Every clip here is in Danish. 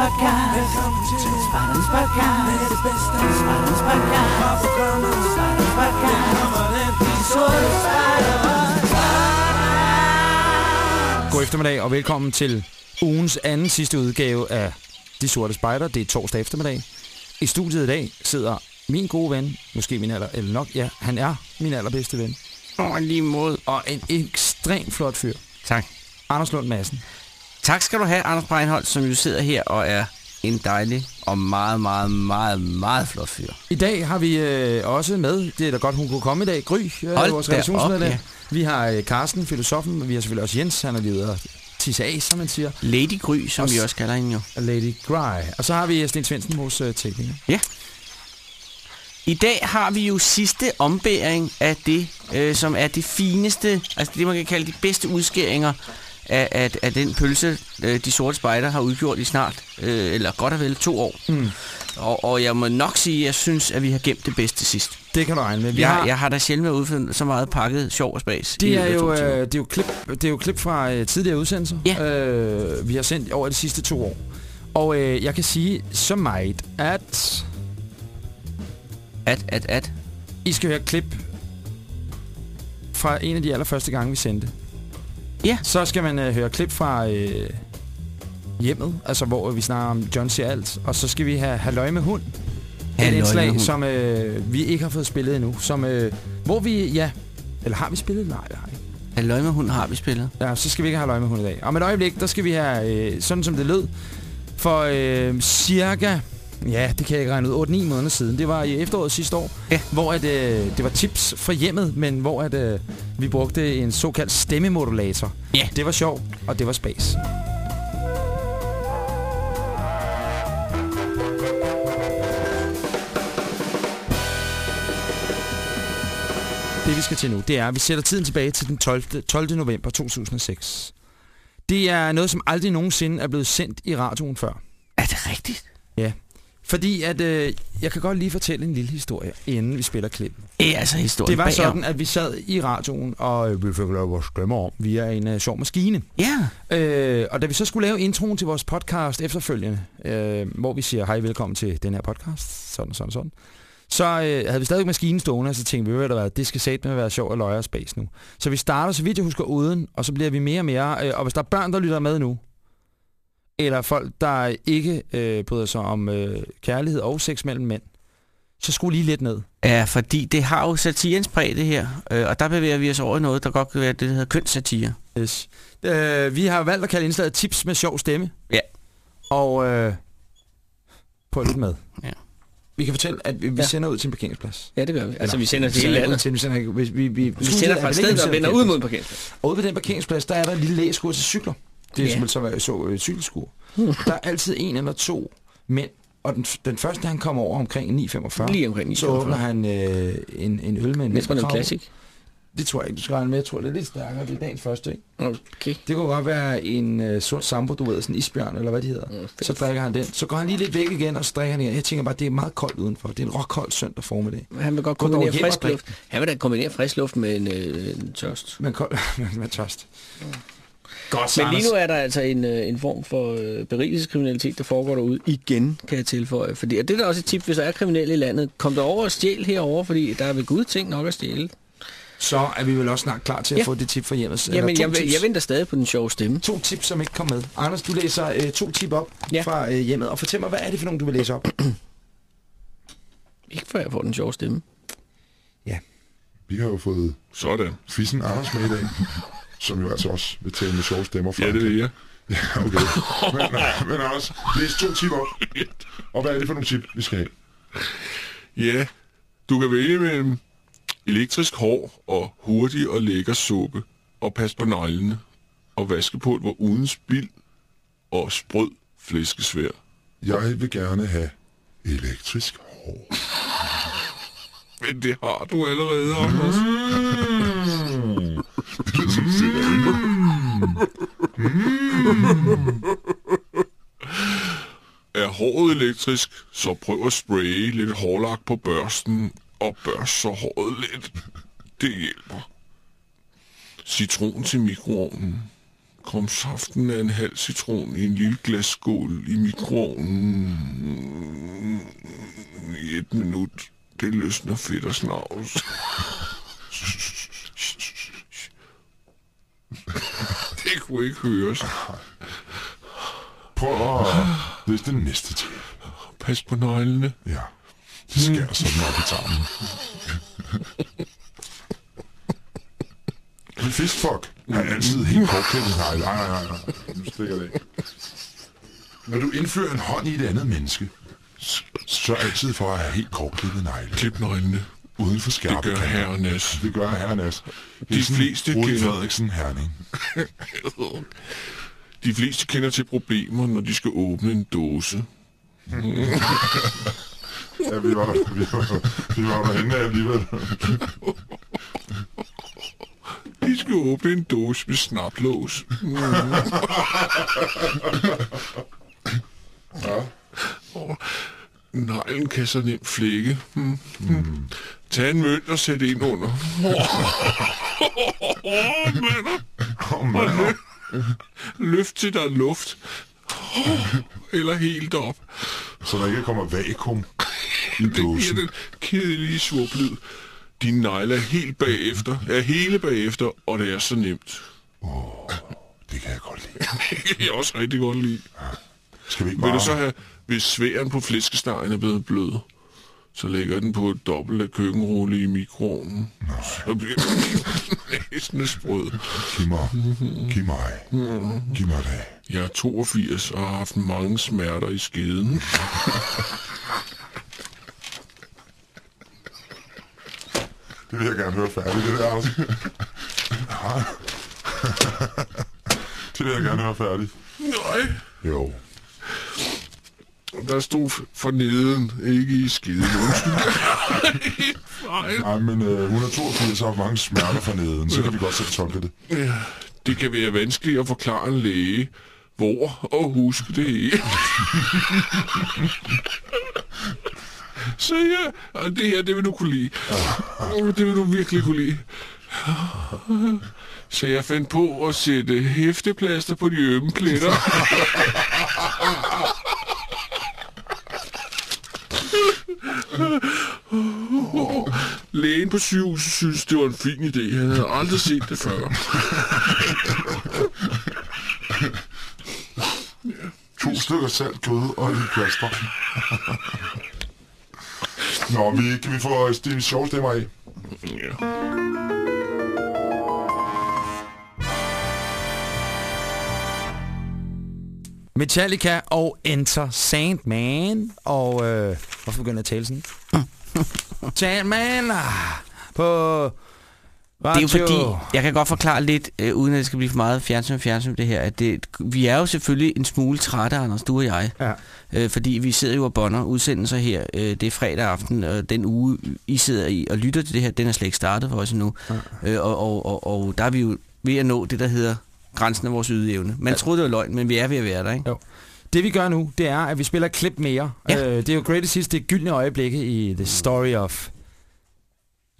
podcast. Velkommen til Spartans podcast. Med det bedste. Spartans podcast. Fra programmet. Spartans podcast. Her kommer den. De sorte spejdere. God eftermiddag og velkommen til ugens anden sidste udgave af De Sorte Spejder. Det er torsdag eftermiddag. I studiet i dag sidder min gode ven, måske min aller, eller nok, ja, han er min allerbedste ven. Åh, lige mod. Og en ekstremt flot fyr. Tak. Anders Lund Madsen. Tak skal du have, Anders Breinholt, som jo sidder her og er en dejlig og meget, meget, meget, meget flot fyr. I dag har vi øh, også med, det er da godt, hun kunne komme i dag, Gry, øh, Hold vores relationsmedlem. ja. Vi har øh, Carsten, filosofen, og vi har selvfølgelig også Jens, han er lige ude og tisse af, som man siger, Lady Gry, som Også- vi også kalder hende jo. og Lady Gry. Og så har vi Sten Svendsen, vores øh, tekniker. Ja. I dag har vi jo sidste ombæring af det, øh, som er det fineste, altså det man kan kalde de bedste udskæringer af, af, af den pølse, øh, de sorte spejder har udgjort i snart, øh, eller godt og vel to år. Mm. Og, og jeg må nok sige, at jeg synes, at vi har gemt det bedste sidst. Det kan du regne med. Vi Jeg, har, jeg har da sjældent været ude for så meget pakket sjov og spas. Det er, jo, øh, det, er jo klip, det er jo klip fra øh, tidligere udsendelser, Ja. øh, vi har sendt over de sidste to år. Og øh, jeg kan sige så meget, at At, at, at. I skal høre klip fra en af de allerførste gange, vi sendte. Ja. Så skal man øh, høre klip fra øh, hjemmet, altså hvor vi snakker om John siger alt. Og så skal vi have Halløj med hund. Et Halløj med indslag, hund. som øh, vi ikke har fået spillet endnu. Som, øh, hvor vi, ja... Eller har vi spillet? Nej, det har ikke. Halløj med hund har vi spillet. Ja, så skal vi ikke have løg med hund i dag. Om et øjeblik, der skal vi have, øh, sådan som det lød, for øh, cirka, ja, det kan jeg ikke regne ud, 8-9 måneder siden. Det var i efteråret sidste år, Ja. hvor at, øh, det var tips fra hjemmet, men hvor at, øh, vi brugte en såkaldt stemmemodulator. Ja. Det var sjovt, og det var spas. Det vi skal til nu, det er, at vi sætter tiden tilbage til den 12. 12. november 2006. Det er noget, som aldrig nogensinde er blevet sendt i radioen før. Er det rigtigt? Ja. Fordi at, øh, jeg kan godt lige fortælle en lille historie, inden vi spiller klip. Det er altså historien Det var bagom. sådan, at vi sad i radioen, og øh, vi fik lavet vores stemmer om via en øh, sjov maskine. Ja. Øh, og da vi så skulle lave introen til vores podcast efterfølgende, øh, hvor vi siger, hej, velkommen til den her podcast, sådan, sådan, sådan, så øh, havde vi stadig maskinen stående, og så tænkte vi, ved du hvad, det skal satme med være sjov og løje og space nu. Så vi starter, så vidt jeg husker, uden, og så bliver vi mere og mere, øh, og hvis der er børn, der lytter med nu, eller folk, der ikke øh, bryder sig om øh, kærlighed og sex mellem mænd, så skru lige lidt ned. Ja, fordi det har jo satirens præg, det her. Øh, og der bevæger vi os over i noget, der godt kan være det, der hedder kønssatire. Yes. Øh, vi har valgt at kalde indslaget tips med sjov stemme. Ja. Og øh, på lidt med. Ja. Vi kan fortælle, at vi, vi Ja. sender ud til en parkeringsplads. Ja, det gør vi. Altså, vi sender til Vi hele landet. Til, vi sender, ikke, vi, vi, vi, Vi sender fra et sted, der vender ud mod en parkeringsplads. Og ude på den parkeringsplads, der er der et lille læskur til cykler. Det er Ja. som så øh, cykelskur. Der er altid en eller to mænd. Og den, den første, han kommer over omkring 9.45. Lige omkring Så åbner han øh, en, en øl med en Næsten mælkekrav. classic. Det tror jeg ikke, du skal regne med. Jeg tror, det er lidt stærkere. Det er dagens første, ikke? Okay. Det kunne godt være en øh, sort sambo, du ved, sådan en isbjørn, eller hvad de hedder. Mm, så drikker han den. Så går han lige lidt væk igen, og så drikker han igen. Jeg tænker bare, det er meget koldt udenfor. Det er en råkold søndag formiddag. Han vil godt Gå kombinere frisk luft. Han vil da kombinere frisk luft med en, øh, en tørst. Men kold, men med tørst. Godt, Men lige nu er der altså en, øh, en form for øh, berigelseskriminalitet, der foregår derude igen, kan jeg tilføje. Fordi, og det er da også et tip, hvis der er kriminelle i landet. Kom der over og stjæl herover, fordi der er ved gud ting nok at stjæle. Så er vi vel også snart klar til at Ja. få det tip fra hjemmet. Jamen, to jeg, tips. jeg venter stadig på den sjove stemme. To tips, som ikke kom med. Anders, du læser øh, to tip op Ja. fra øh, hjemmet. Og fortæl mig, hvad er det for nogen, du vil læse op? Ikke før jeg får den sjove stemme. Vi har jo fået Sådan. Fissen Anders med i dag, som jo altså også vil tale med sjove stemmer fra. Ja, det vil jeg. Ja, okay. Men, men Anders, læs to tip op. Og hvad er det for nogle tip, vi skal have? Ja, du kan vælge mellem elektrisk hår og hurtig og lækker suppe. Og pas på neglene. Og vaskepulver uden spild. Og sprød flæskesvær. Jeg vil gerne have elektrisk hår. Men det har du allerede, Anders. Det er sådan set ikke. Mm. Er håret elektrisk, så prøv at spraye lidt hårlak på børsten. Og børst så håret lidt. Det hjælper. Citron til mikroovnen. Kom saften af en halv citron i en lille glasskål i mikroovnen i et minut. Det løsner fedt og snavs. Det kunne ikke høres. Prøv at læse den næste til. Pas på neglene. Ja. Det skærer sådan op i tarmen. En fiskfuck har altid helt kortklippet negle. Nej, nej, nej, nej. Nu stikker det af. Når du indfører en hånd i et andet menneske, s- sørg altid for at have helt kortklippet negle. Klip neglene. Uden for Det skærpe gør kanter. herre Nas. Det gør herre Nas. De fleste kender- Frederiksen Herning. De fleste kender til problemer, når de skal åbne en dåse. Ja, vi var der, vi var, vi var derhenne alligevel. De skal åbne en dåse med snaplås. Og neglen kan så nemt flække. Mm. Mm. Tag en mønt og sæt ind under. Åh, mand. Løft til der er luft. Eller helt op. Så der ikke kommer vakuum i Det dåsen. den kedelige svublyd. Din negle er helt bagefter, er hele bagefter, og det er så nemt. Det kan jeg godt lide. Det kan jeg også rigtig godt lide. Skal vi ikke Vil bare... du så have, hvis sværen på flæskestegen er blevet blød, så lægger den på et dobbelt af køkkenrulle i mikroovnen. Så bliver næsten sprød. Giv mig. Giv mig. Giv mig det. Jeg er 82 og har haft mange smerter i skeden. Det vil jeg gerne høre færdigt, det der, Anders. Det vil jeg gerne høre færdigt. Nej, Jo. Der stod for neden, ikke i. Undskyld. Nej. Nej, men øh, 182 har mange smerter for neden, så kan vi godt selv tolke det. Ja, det kan være vanskeligt at forklare en læge, hvor og huske det hele. Så ja, og det her, det vil du kunne lide. Det vil du virkelig kunne lide. Så jeg fandt på at sætte hæfteplaster på de ømme pletter. Lægen på sygehuset synes, det var en fin idé. Han havde aldrig set det før. To stykker salt, kød og en plaster. Nå, vi, kan vi få de sjove stemmer af? Ja. Metallica og Enter Sandman. Og øh, hvorfor begynder jeg at tale sådan? Sandman ah, på radio. Det er jo fordi, jeg kan godt forklare lidt, øh, uden at det skal blive for meget fjernsyn fjernsyn det her, at det, vi er jo selvfølgelig en smule trætte, Anders, du og jeg. Ja. Øh, fordi vi sidder jo og bonder udsendelser her. Øh, det er fredag aften, og den uge, I sidder i og lytter til det her, den er slet ikke startet for os endnu. Ja. Øh, og, og, og, og der er vi jo ved at nå det, der hedder grænsen af vores ydeevne. Man ja. troede, det var løgn, men vi er ved at være der, ikke? Jo. Det vi gør nu, det er, at vi spiller klip mere. Ja. Øh, det er jo Greatest Hits, det er gyldne øjeblikke i The Story of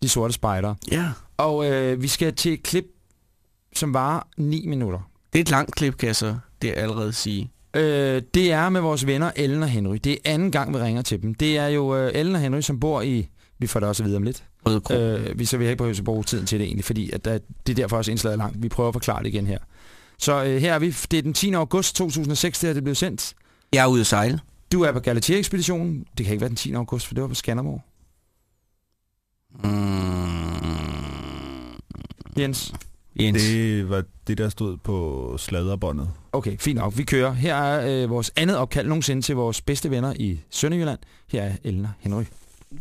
De Sorte Spejder. Ja. Og øh, vi skal til et klip, som varer 9 minutter. Det er et langt klip, kan jeg så det allerede sige. Øh, det er med vores venner Ellen og Henry. Det er anden gang, vi ringer til dem. Det er jo øh, Ellen og Henry, som bor i... Vi får det også at vide om lidt. Øh, vi så vil ikke behøve at bruge tiden til det egentlig, fordi at, at det er derfor også indslaget langt. Vi prøver at forklare det igen her. Så øh, her er vi. Det er den 10. august 2006, det her det blev sendt. Jeg er ude at sejle. Du er på Galatea-ekspeditionen. Det kan ikke være den 10. august, for det var på Skanderborg. Mm. Jens. Jens. Det... Var det, der stod på sladderbåndet. Okay, fint nok. Vi kører. Her er øh, vores andet opkald nogensinde til vores bedste venner i Sønderjylland. Her er og Henry.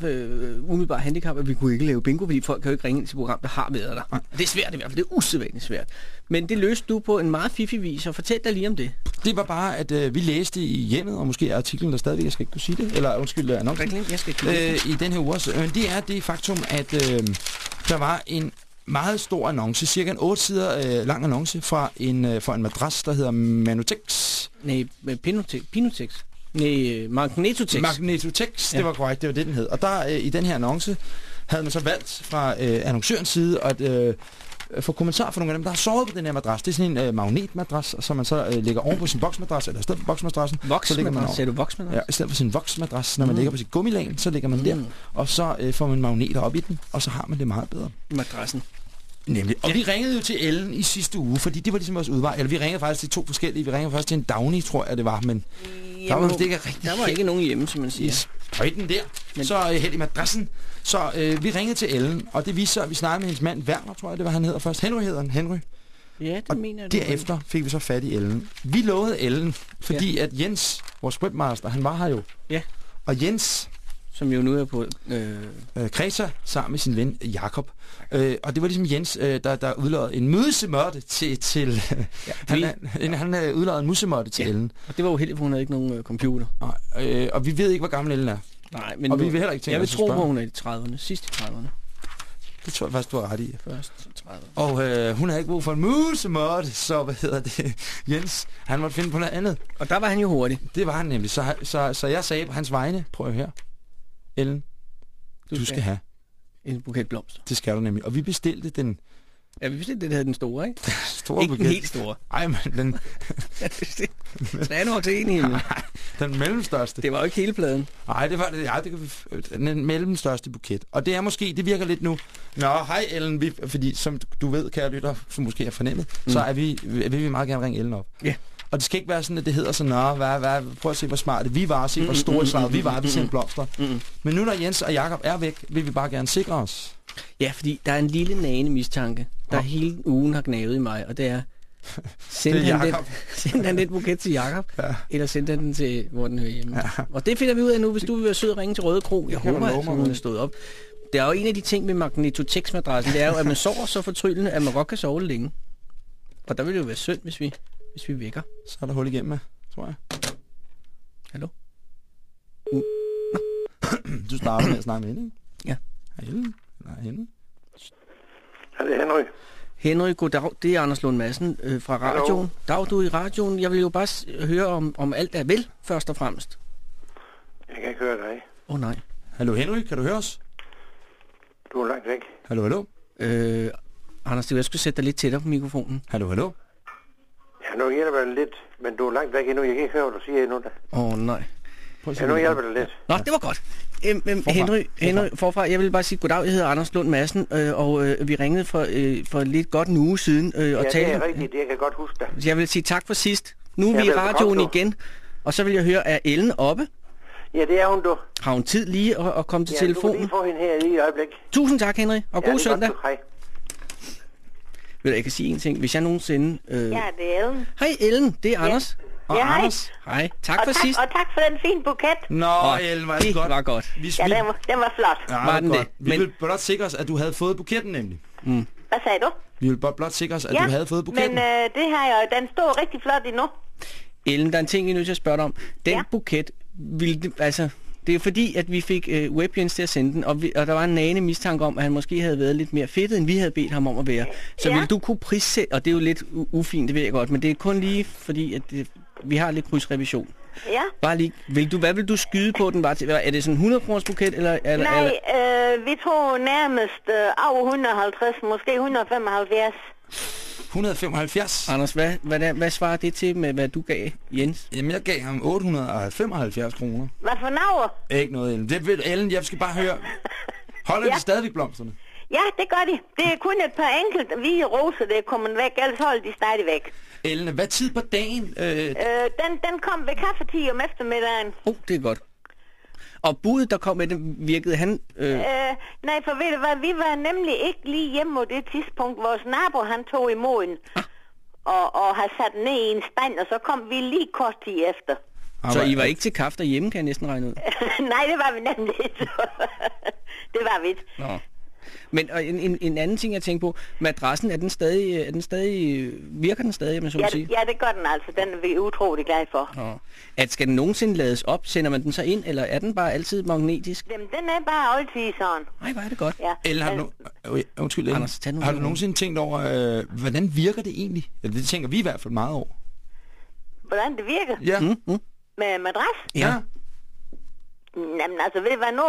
Øh, umiddelbart handicap, at vi kunne ikke lave bingo, fordi folk kan jo ikke ringe ind til program, der har været der. Det er svært i hvert fald, det er usædvanligt svært. Men det løste du på en meget fiffig vis, og fortæl dig lige om det. Det var bare, at øh, vi læste i hjemmet, og måske er artiklen der stadigvæk, jeg skal ikke kunne sige det, eller undskyld, annoncen. Reklame, jeg skal ikke øh, i den her uge også. Men det er det faktum, at øh, der var en meget stor annonce, cirka en 8 sider øh, lang annonce fra en, øh, fra en madras, der hedder Manutex. Nej, med Pinotex. Pinotex. Nej, øh, Magnetotex. Magnetotex, Ja. det var korrekt, det var det, den hed. Og der øh, i den her annonce havde man så valgt fra øh, annoncørens side at, øh, få kommentar fra nogle af dem, der har sovet på den her madras. Det er sådan en øh, magnetmadras, som man så øh, lægger oven på sin voksmadras, eller i stedet for voksmadrassen. så lægger man Voksmadras. Ser du voksmadras? Ja, i stedet for sin voksmadras, når man ligger på sit gummilag, så ligger man der, og så øh, får man magneter op i den, og så har man det meget bedre. Madrassen. Nemlig. Og ja. vi ringede jo til Ellen i sidste uge, fordi det var ligesom vores udvej. Eller vi ringede faktisk til to forskellige. Vi ringede først til en Downy, tror jeg det var, men der var vist ikke rigtig Der var ikke nogen hjemme, som man siger. Yes. Højden der. Men... Så øh, held i madrassen. Så øh, vi ringede til Ellen, og det viste sig, at vi snakkede med hendes mand Werner, tror jeg det var, han hedder først. Henry hedder han, Henry. Ja, det Og mener jeg. du derefter fik vi så fat i Ellen. Vi lovede Ellen, fordi ja. at Jens, vores webmaster, han var her jo. Ja. Og Jens Som jo nu er på... Øh, øh, Kreta sammen med sin ven Jakob. Øh, og det var ligesom Jens, øh, der, der udløjede en musemørte til... til ja, han, vi, er- en, han øh, en musemørte til Ja. Ellen. og det var uheldigt, for hun havde ikke nogen øh, computer. Og, øh, og vi ved ikke, hvor gammel Ellen er. Nej, men Og vi vil heller ikke tænke Jeg vil tro, at hun er i 30'erne. Sidst i 30'erne. Det tror jeg faktisk, du har ret i. Først i 30'erne. Og øh, hun havde ikke brug for en musemørte, så hvad hedder det? Jens, han måtte finde på noget andet. Og der var han jo hurtig. Det var han nemlig. Så, så, så jeg sagde på hans vegne, prøv her. Ellen, du, du skal have. En buket blomster. Det skal du nemlig. Og vi bestilte den Ja, vi vidste, det der den store, ikke? store ikke den buket. helt store. Ej, men den, Der er nok til en i den mellemstørste. Det var jo ikke hele pladen. Nej, det var det. Ja, det kan vi, den mellemstørste buket. Og det er måske, det virker lidt nu. Nå, hej Ellen, vi, fordi som du ved, kære lytter, som måske har fornemmet, mm. så er vi, vil vi meget gerne ringe Ellen op. Ja. Og det skal ikke være sådan, at det hedder sådan, Nå, hvad, hvad, prøv at se, hvor smarte vi var, se, hvor store slaget vi var, vi sendte blomster. Mm. Men nu når Jens og Jakob er væk, vil vi bare gerne sikre os. Ja, fordi der er en lille nane mistanke, der Nå. hele ugen har gnavet i mig, og det er... Send Det er han, den, Jakob. send han den buket til Jakob, Ja. eller send han den til, hvor den hører hjemme. Ja. Og det finder vi ud af nu, hvis du vil være sød og ringe til Røde Kro. Jeg håber, at hun er stået op. Det er jo en af de ting med magnetotex-madrassen, det er jo, at man sover så fortryllende, at man godt kan sove længe. Og der vil det jo være synd, hvis vi, hvis vi vækker. Så er der hul igennem, tror jeg. Hallo? Du starter med at snakke med hende, ikke? Ja. Hej Ellen. Nej, hende. Ja, det er Henry. Henry, goddag. Det er Anders Lund Madsen øh, fra radioen. Dag, du er i radioen. Jeg vil jo bare s- høre, om, om alt er vel, først og fremmest. Jeg kan ikke høre dig. Åh oh, nej. Hallo Henry, kan du høre os? Du er langt væk. Hallo, hallo. Øh, Anders, det var, jeg skulle sætte dig lidt tættere på mikrofonen. Hallo, hallo. Ja, nu hjælper jeg dig lidt, men du er langt væk endnu. Jeg kan ikke høre, hvad du siger endnu. Åh oh, nej. Prøv at Ja, nu hjælper jeg dig lidt. Nå, det var godt. Øhm, øhm, Forfra. Henry, Forfra. Henry, forfra, jeg vil bare sige goddag. Jeg hedder Anders Lund Madsen, øh, og øh, vi ringede for, øh, for lidt godt en uge siden. Øh, og Ja, det talte, er rigtigt. Det jeg kan godt huske dig. Jeg vil sige tak for sidst. Nu er Ja, vi i radioen du. igen. Og så vil jeg høre, er Ellen oppe? Ja, det er hun, du. Har hun tid lige at, at komme til Ja, du kan telefonen? lige få hende her lige i et øjeblik. Tusind tak, Henry, og ja, god det søndag. Godt, du. Hej. Ved du, jeg kan sige en ting. Hvis jeg nogensinde... Øh... Ja, det er Ellen. Hej Ellen, det er Anders. Og Ja, hej. Anders. Hej. Tak Og for tak, sidst. og tak for den fine buket. Nå, Ellen, var det det godt. var godt. Vi, Ja, den var, den var flot. ja, Var var den godt. det? Vi Men- vil blot sikre os, at du havde fået buketten nemlig. Hvad sagde du? Vi vil blot, blot sikre os, at ja, du havde fået buketten. men øh, det her, jo, den stod rigtig flot endnu. Ellen, der er en ting, jeg er nødt til at spørge dig om. Den Ja. buket, ville altså, det er fordi, at vi fik øh, Webjens til at sende den, og, vi, og der var en nane mistanke om, at han måske havde været lidt mere fedtet, end vi havde bedt ham om at være. Så Ja. vil du kunne prissætte, og det er jo lidt ufint, det ved jeg godt, men det er kun lige fordi, at det, vi har lidt krydsrevision. Ja. Bare lige, vil du, hvad vil du skyde på den var til? Er det sådan en 100 kroners buket, eller, eller, Nej, eller øh, vi tror nærmest øh, over 150, måske 175. 175. Anders, hvad, hvad, hvad, svarer det til med, hvad du gav Jens? Jamen, jeg gav ham 875 kroner. Hvad for navn? Ikke noget, Ellen. Det vil Ellen, jeg skal bare høre. Holder Ja. de stadigvæk blomsterne? Ja, det gør de. Det er kun et par enkelte hvide roser, der er kommet væk, ellers holder de stadig væk. Ellen, hvad tid på dagen? Øh, Øh, den, den kom ved kaffetid om eftermiddagen. Oh, det er godt. Og budet, der kom med det, virkede han... Øh, Øh, nej, for ved du hvad, vi var nemlig ikke lige hjemme på det tidspunkt. Vores nabo, han tog imod den. Og, og har sat den ned i en spand, og så kom vi lige kort tid efter. så I var ikke til kaffe derhjemme, kan jeg næsten regne ud. nej, det var vi nemlig ikke. det var vi ikke. Nå. Men og en, en, en anden ting, jeg tænker på, madrassen, er den stadig, er den stadig, virker den stadig, jeg så Ja, sige? ja, det gør den altså. Den er vi utrolig glade for. Nå. At skal den nogensinde lades op? Sender man den så ind, eller er den bare altid magnetisk? Jamen, den er bare altid sådan. Nej, hvor er det godt. Ja. Ellen, har du, no- øh, undskyld. Anders, tag nu har du nogensinde tænkt over, øh, hvordan virker det egentlig? Eller det tænker vi i hvert fald meget over. Hvordan det virker Ja. Mm, mm. med madras? Ja. Jamen, altså, ved du hvad nu?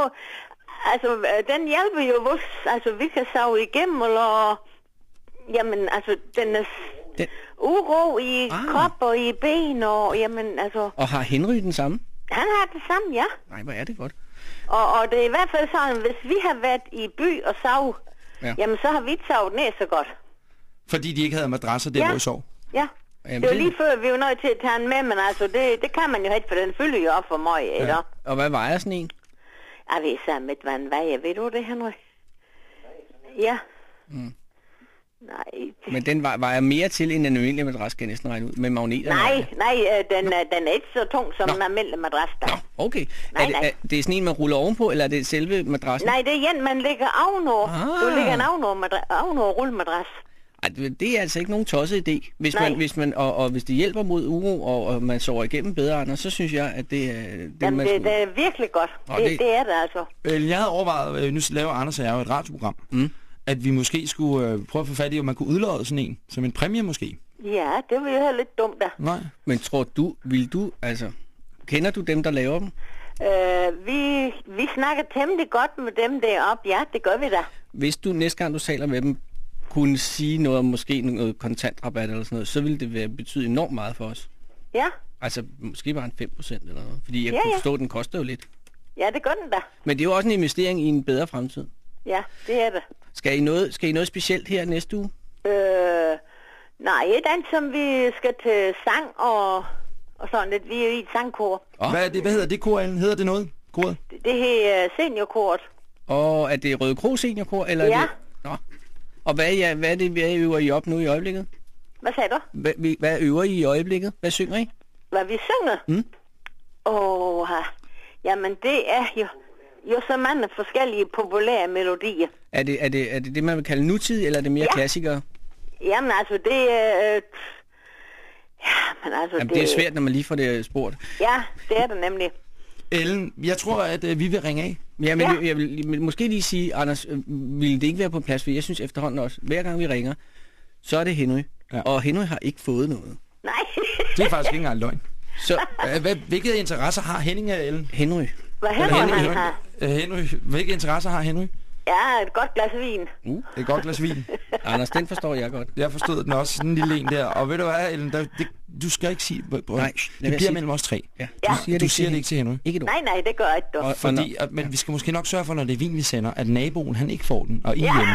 Altså, øh, den hjælper jo vores. Altså, vi kan sove igennem, eller Jamen, altså, den er Den- uro i Ah. krop og i ben, og jamen, altså, Og har Henry den samme? han har det samme, ja. Nej, hvor er det godt. Og, og det er i hvert fald sådan, hvis vi har været i by og sov, Ja. ja. jamen, så har vi ikke sovet ned så godt. Fordi de ikke havde madrasser der, Ja. hvor I sov. Ja. Jamen, det var lige før, vi var nødt til at tage den med, men altså, det, det kan man jo ikke, for den fylder jo op for mig, ja. eller? Og hvad vejer sådan en? Jeg ved sammen med, hvad en vejer. Ved du det, Henrik? Ja. Mm. Nej. Men den vejer- vejer mere til end en almindelig madras, kan jeg næsten regne ud, med magneter. nej, nej, øh, den, er- den er ikke så tung som en almindelig madras, der. Nå, okay. Nej, er, det, nej. er det sådan en, man ruller ovenpå, eller er det selve madrassen? Nej, det er en, man ligger ovenover. Ah. Du ligger en ovenover, madra- ovenover rullemadras. Det det er altså ikke nogen tosset idé. Hvis Nej. man, hvis man, og, og hvis det hjælper mod uro, og, og man sover igennem bedre, Anders, så synes jeg, at det er... Det, Jamen, man det, skulle- det er virkelig godt. Nå, det, det- det, er det altså. Øh, Jeg havde overvejet, øh, nu laver Anders og jeg jo et radioprogram, mm. at vi måske skulle øh, prøve at få fat i, om man kunne udlåde sådan en, som en præmie måske. Ja, det vil jo have lidt dumt der. Nej. Men tror du, vil du, altså... Kender du dem, der laver dem? Øh, vi, vi snakker temmelig godt med dem deroppe. Ja, det gør vi da. Hvis du næste gang, du taler med dem, kunne sige noget om måske noget kontantrabat eller sådan noget, så ville det være, betyde enormt meget for os. Ja, Altså, måske bare en 5% eller noget. Fordi jeg Ja, kunne ja. forstå, at den koster jo lidt. ja, det gør den da. Men det er jo også en investering i en bedre fremtid. Ja, det er det. Skal I noget, skal I noget specielt her næste uge? Øh, nej, et andet, som vi skal til sang og, og sådan lidt. Vi er jo i et sangkor. Åh. Hvad, er det, hvad hedder det, Koren? Hedder det noget? Koret? Det, det her seniorkort. Og er det Røde Kro Seniorkor? Eller Ja. Er det... Nå. Og hvad er, I, hvad er det, hvad øver I op nu i øjeblikket? Hvad sagde du? Hvad, hvad øver I i øjeblikket? Hvad synger I? Hvad vi synger? Mm. Åh, jamen det er jo, jo så mange forskellige populære melodier. Er det, er det, er det det, man vil kalde nutid, eller er det mere Ja. klassikere? Jamen altså, det er... Øh, ja, men altså, Jamen, det er svært, når man lige får det spurgt. Ja, det er det nemlig. Ellen, jeg tror, at øh, vi vil ringe af. Ja, men Ja. ja. jeg vil måske lige sige, Anders, øh, ville det ikke være på plads? For jeg synes efterhånden også, hver gang vi ringer, så er det Henry. Ja. Og Henry har ikke fået noget. Nej. Det er faktisk ikke engang løgn. Så Øh, Hvad, hvilke interesser har Henning af Ellen? Henry, Hvad hænder han har? Øh, Henry, hvilke interesser har Henry? Ja, et godt glas vin. Det er et godt glas vin. Anders, den forstår jeg godt. Jeg forstod den også, sådan en lille en der. Og ved du hvad, Ellen, der, det, du skal ikke sige... Nej, det bliver sige- mellem os tre. Ja, Ja. du siger, Du det, siger det til ikke til Henry. Ikke. Nej, nej, det gør jeg ikke, du. Og, og Fordi, at, men vi skal måske nok sørge for, når det er vin, vi sender, at naboen han ikke får den, og I Ja. hjemme.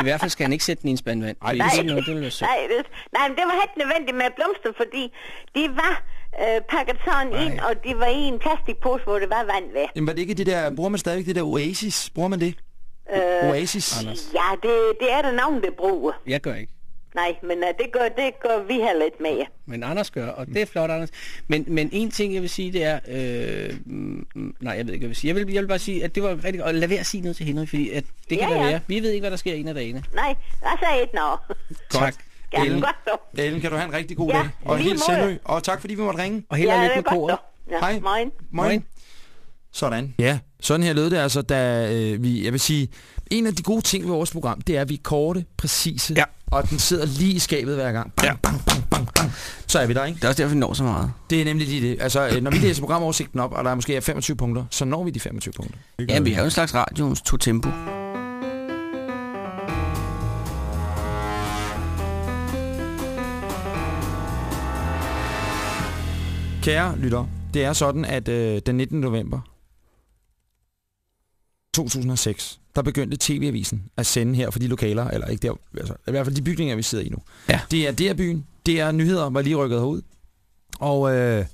I hvert fald skal han ikke sætte den i en spand vand. Ej, nej. det, er noget, det. Nej, det, nej, men det var helt nødvendigt med blomster, fordi de var øh, pakket sådan ind, og de var i en plastikpose, hvor det var vand ved. Jamen var det ikke det der, bruger man stadigvæk det der Oasis? Bruger man det? Øh, Oasis? Anders. ja, det, det er der navn, det bruger. Jeg gør ikke. Nej, men uh, det, gør, det gør vi heller lidt med. Men Anders gør, og det er flot, Anders. Men, men en ting, jeg vil sige, det er... Øh, mm, nej, jeg ved ikke, hvad jeg vil sige. Jeg vil, jeg vil bare sige, at det var rigtig godt. Og lad være at sige noget til Henry, fordi at det kan Ja, da ja. være. Vi ved ikke, hvad der sker en af dagene. Nej, jeg sagde et nå. Tak. Ja, Ellen. godt så. Ellen, kan du have en rigtig god Ja, dag? Og helt. Henry. Og tak fordi vi måtte ringe. Og held og ja, lykke med koret. Ja, Hej. Moin. Moin. Sådan. Ja, sådan her lød det altså, da øh, vi, jeg vil sige, en af de gode ting ved vores program, det er, at vi er korte, præcise, Ja. og den sidder lige i skabet hver gang. Bang, Ja. bang, bang, bang, bang. Så er vi der, ikke? Det er også derfor, vi når så meget. Det er nemlig lige det. Altså, øh, når vi læser programoversigten op, og der er måske er 25 punkter, så når vi de 25 punkter. Ja, vi er jo en slags radioens to tempo. Kære lytter, det er sådan, at øh, den 19. november 2006, der begyndte TV-avisen at sende her for de lokaler, eller ikke der, altså i hvert fald de bygninger, vi sidder i nu. Ja. Det er der byen, det er nyheder, var lige rykket herud. Og øh,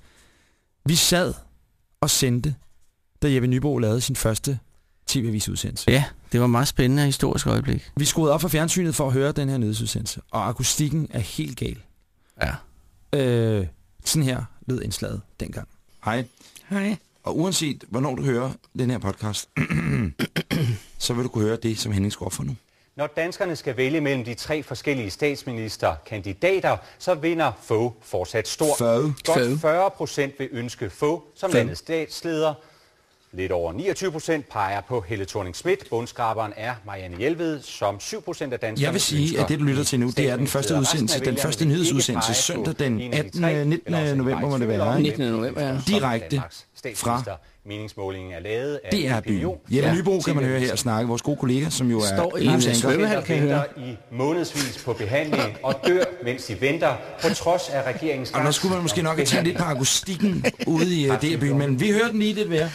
vi sad og sendte, da Jeppe Nybo lavede sin første TV-avisudsendelse. Ja, det var meget spændende og historisk øjeblik. Vi skruede op for fjernsynet for at høre den her nyhedsudsendelse, og akustikken er helt gal. Ja. Øh, sådan her lød indslaget dengang. Hej. Hej. Og uanset hvornår du hører den her podcast, så vil du kunne høre det, som Henning skal op for nu. Når danskerne skal vælge mellem de tre forskellige statsministerkandidater, så vinder Fogh fortsat stort. Godt Fogh. 40 procent vil ønske Fogh som Fogh. landets statsleder. Lidt over 29 procent peger på Helle thorning Schmidt. Bundskraberen er Marianne Hjelved, som 7 procent af danskerne Jeg vil sige, at det, du lytter til nu, det er den første udsendelse, den første nyhedsudsendelse søndag den 18. 19. november må det være. ikke? 19. november, ja. Direkte fra Meningsmålingen er lavet af DR Byen. Jeppe Nybo kan man høre her snakke, vores gode kollega, som jo er Står i en svømmehal, kan høre. i månedsvis på behandling og dør, mens de venter, på trods af regeringens... Og der skulle man måske nok have tænkt lidt på akustikken ude i uh, DR Byen, men vi hører den lige lidt mere.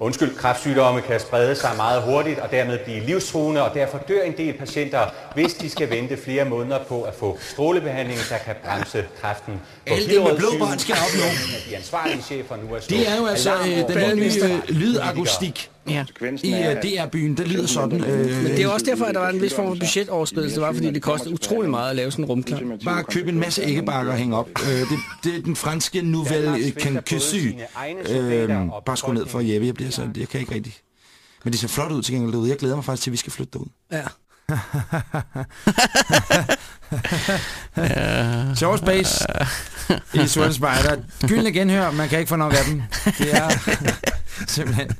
Undskyld, kræftsygdomme kan sprede sig meget hurtigt og dermed blive livstruende, og derfor dør en del patienter, hvis de skal vente flere måneder på at få strålebehandling, der kan bremse kræften. På Alt det med barn skal op nu. er De ansvarlige chefer nu er Det er jo altså øh, den her nye lydakustik Ja. i uh, DR Byen. Det lyder sådan. Øh, Men det er også derfor, at der var en vis form for budgetoverskridelse. Det var, fordi det kostede utrolig meget at lave sådan en rumklang. Bare køb en masse æggebakker og hænge op. Øh, det, det er den franske nouvelle Cancusy. Øh, bare skru ned for Jeppe. Jeg, bliver så, jeg kan ikke rigtig. Men det ser flot ud til gengæld derude. Jeg glæder mig faktisk til, at vi skal flytte derud. Ja. Sjov Space i Sweater Spider. Gyldne genhør, man kan ikke få nok af dem. Det er simpelthen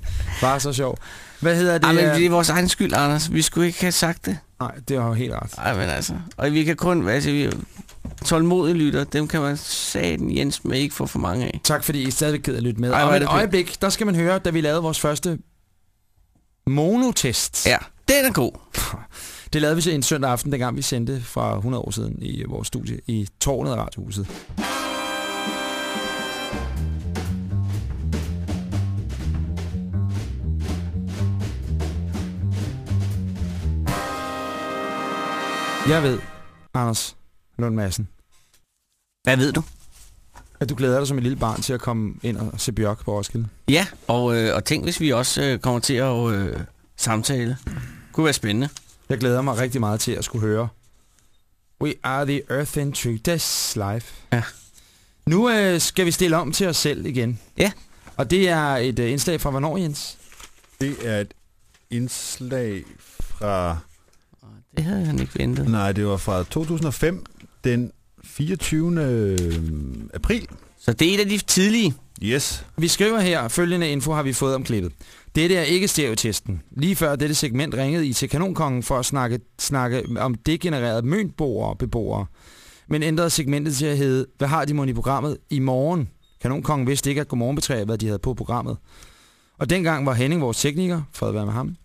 bare så sjov. Hvad hedder det? Ej, men øh, det er vores egen skyld, Anders. Vi skulle ikke have sagt det. Nej, det er jo helt ret. Ej, men altså. Og vi kan kun... Altså, vi tålmodige lytter, dem kan man sagen Jens med ikke få for mange af. Tak fordi I stadigvæk gider at lytte med. Ej, er et øjeblik, der skal man høre, da vi lavede vores første monotest. Ja, den er god. Det lavede vi så en søndag aften, dengang vi sendte fra 100 år siden i vores studie i tårnet Radiohuset. Jeg ved, Anders Lund Madsen, Hvad ved du? at du glæder dig som et lille barn til at komme ind og se Bjørk på Roskilde. Ja, og, øh, og tænk, hvis vi også øh, kommer til at øh, samtale. Kunne være spændende. Jeg glæder mig rigtig meget til at skulle høre We are the Earth Intruders live. Ja. Nu øh, skal vi stille om til os selv igen. Ja. Og det er et øh, indslag fra hvornår, Jens? Det er et indslag fra... Det havde han ikke ventet. Nej, det var fra 2005, den 24. april. Så det er et af de tidlige. Yes. Vi skriver her, følgende info har vi fået om klippet. Dette er ikke stereotesten. Lige før dette segment ringede I til Kanonkongen for at snakke, snakke om degenererede møntboere og beboere. Men ændrede segmentet til at hedde, hvad har de mon i programmet i morgen? Kanonkongen vidste ikke, at godmorgen betræ, hvad de havde på programmet. Og dengang var Henning vores tekniker, at være med ham.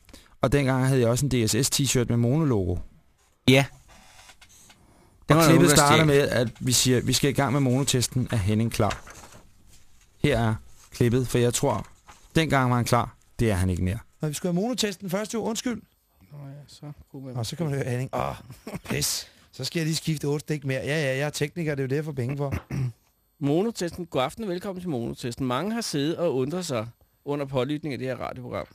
Og dengang havde jeg også en DSS-t-shirt med monologo. Ja. Og var klippet starter med, at vi siger, at vi skal i gang med monotesten af Henning klar. Her er klippet, for jeg tror, dengang var han klar. Det er han ikke mere. Når vi skulle have monotesten først, jo undskyld. Nå ja, så kunne man... Og så kan man høre Henning. Åh, pis. Så skal jeg lige skifte otte stik mere. Ja, ja, jeg er tekniker, det er jo det, jeg får penge for. Monotesten. God aften og velkommen til Monotesten. Mange har siddet og undret sig under pålytning af det her radioprogram.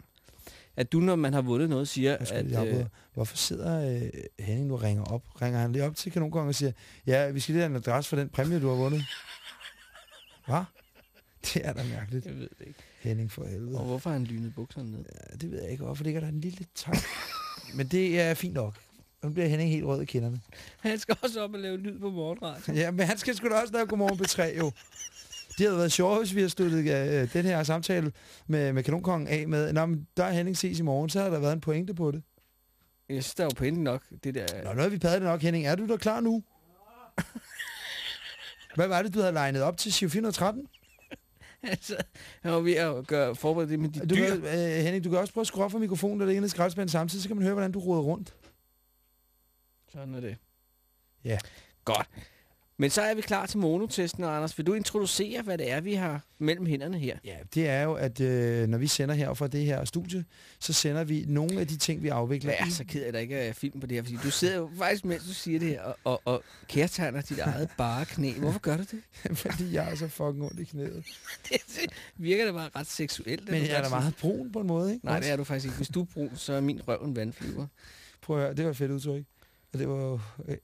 At du, når man har vundet noget, siger, Undskyld, at... jeg Øh. Hvorfor sidder øh, Henning nu og ringer op? Ringer han lige op til kanonkongen og siger, ja, vi skal lige have en adresse for den præmie, du har vundet. Hvad? Det er da mærkeligt. jeg ved det ikke. Henning for helvede. Og hvorfor har han lynet bukserne ned? Ja, det ved jeg ikke. Hvorfor ligger der en lille tak? Men det er fint nok. Nu bliver Henning helt rød i kinderne. Han skal også op og lave lyd på morgenradio. Ja, men han skal sgu da også lave Godmorgen B3, jo. Det havde været sjovt, hvis vi havde sluttet øh, den her samtale med, med kanonkongen af med, Nå, men der er Henning ses i morgen, så har der været en pointe på det. Jeg synes, der er jo pointen nok, det der... Nå, nu har vi paddet det nok, Henning. Er du da klar nu? Hvad var det, du havde legnet op til Siv 413? altså, han var ved at gøre forberedt det med de Du dyr. kan, øh, Henning, du kan også prøve at skrue op for mikrofonen, der ligger i skraldespanden samtidig, så kan man høre, hvordan du roder rundt. Sådan er det. Ja. Godt. Men så er vi klar til monotesten, og Anders. Vil du introducere, hvad det er, vi har mellem hænderne her? Ja, det er jo, at øh, når vi sender her fra det her studie, så sender vi nogle af de ting, vi afvikler Jeg er så ked af, at der ikke er film på det her, fordi du sidder jo faktisk, mens du siger det her, og, og, og kærtegner dit eget bare knæ. Hvorfor gør du det? fordi jeg er så fucking ondt i knæet. det virker da bare ret seksuelt. Men jeg er da meget brun på en måde, ikke? Nej, det er du faktisk ikke. Hvis du er brun, så er min røv en vandflyver. Prøv at høre, det var et fedt udtryk. Og det var jo... Øh,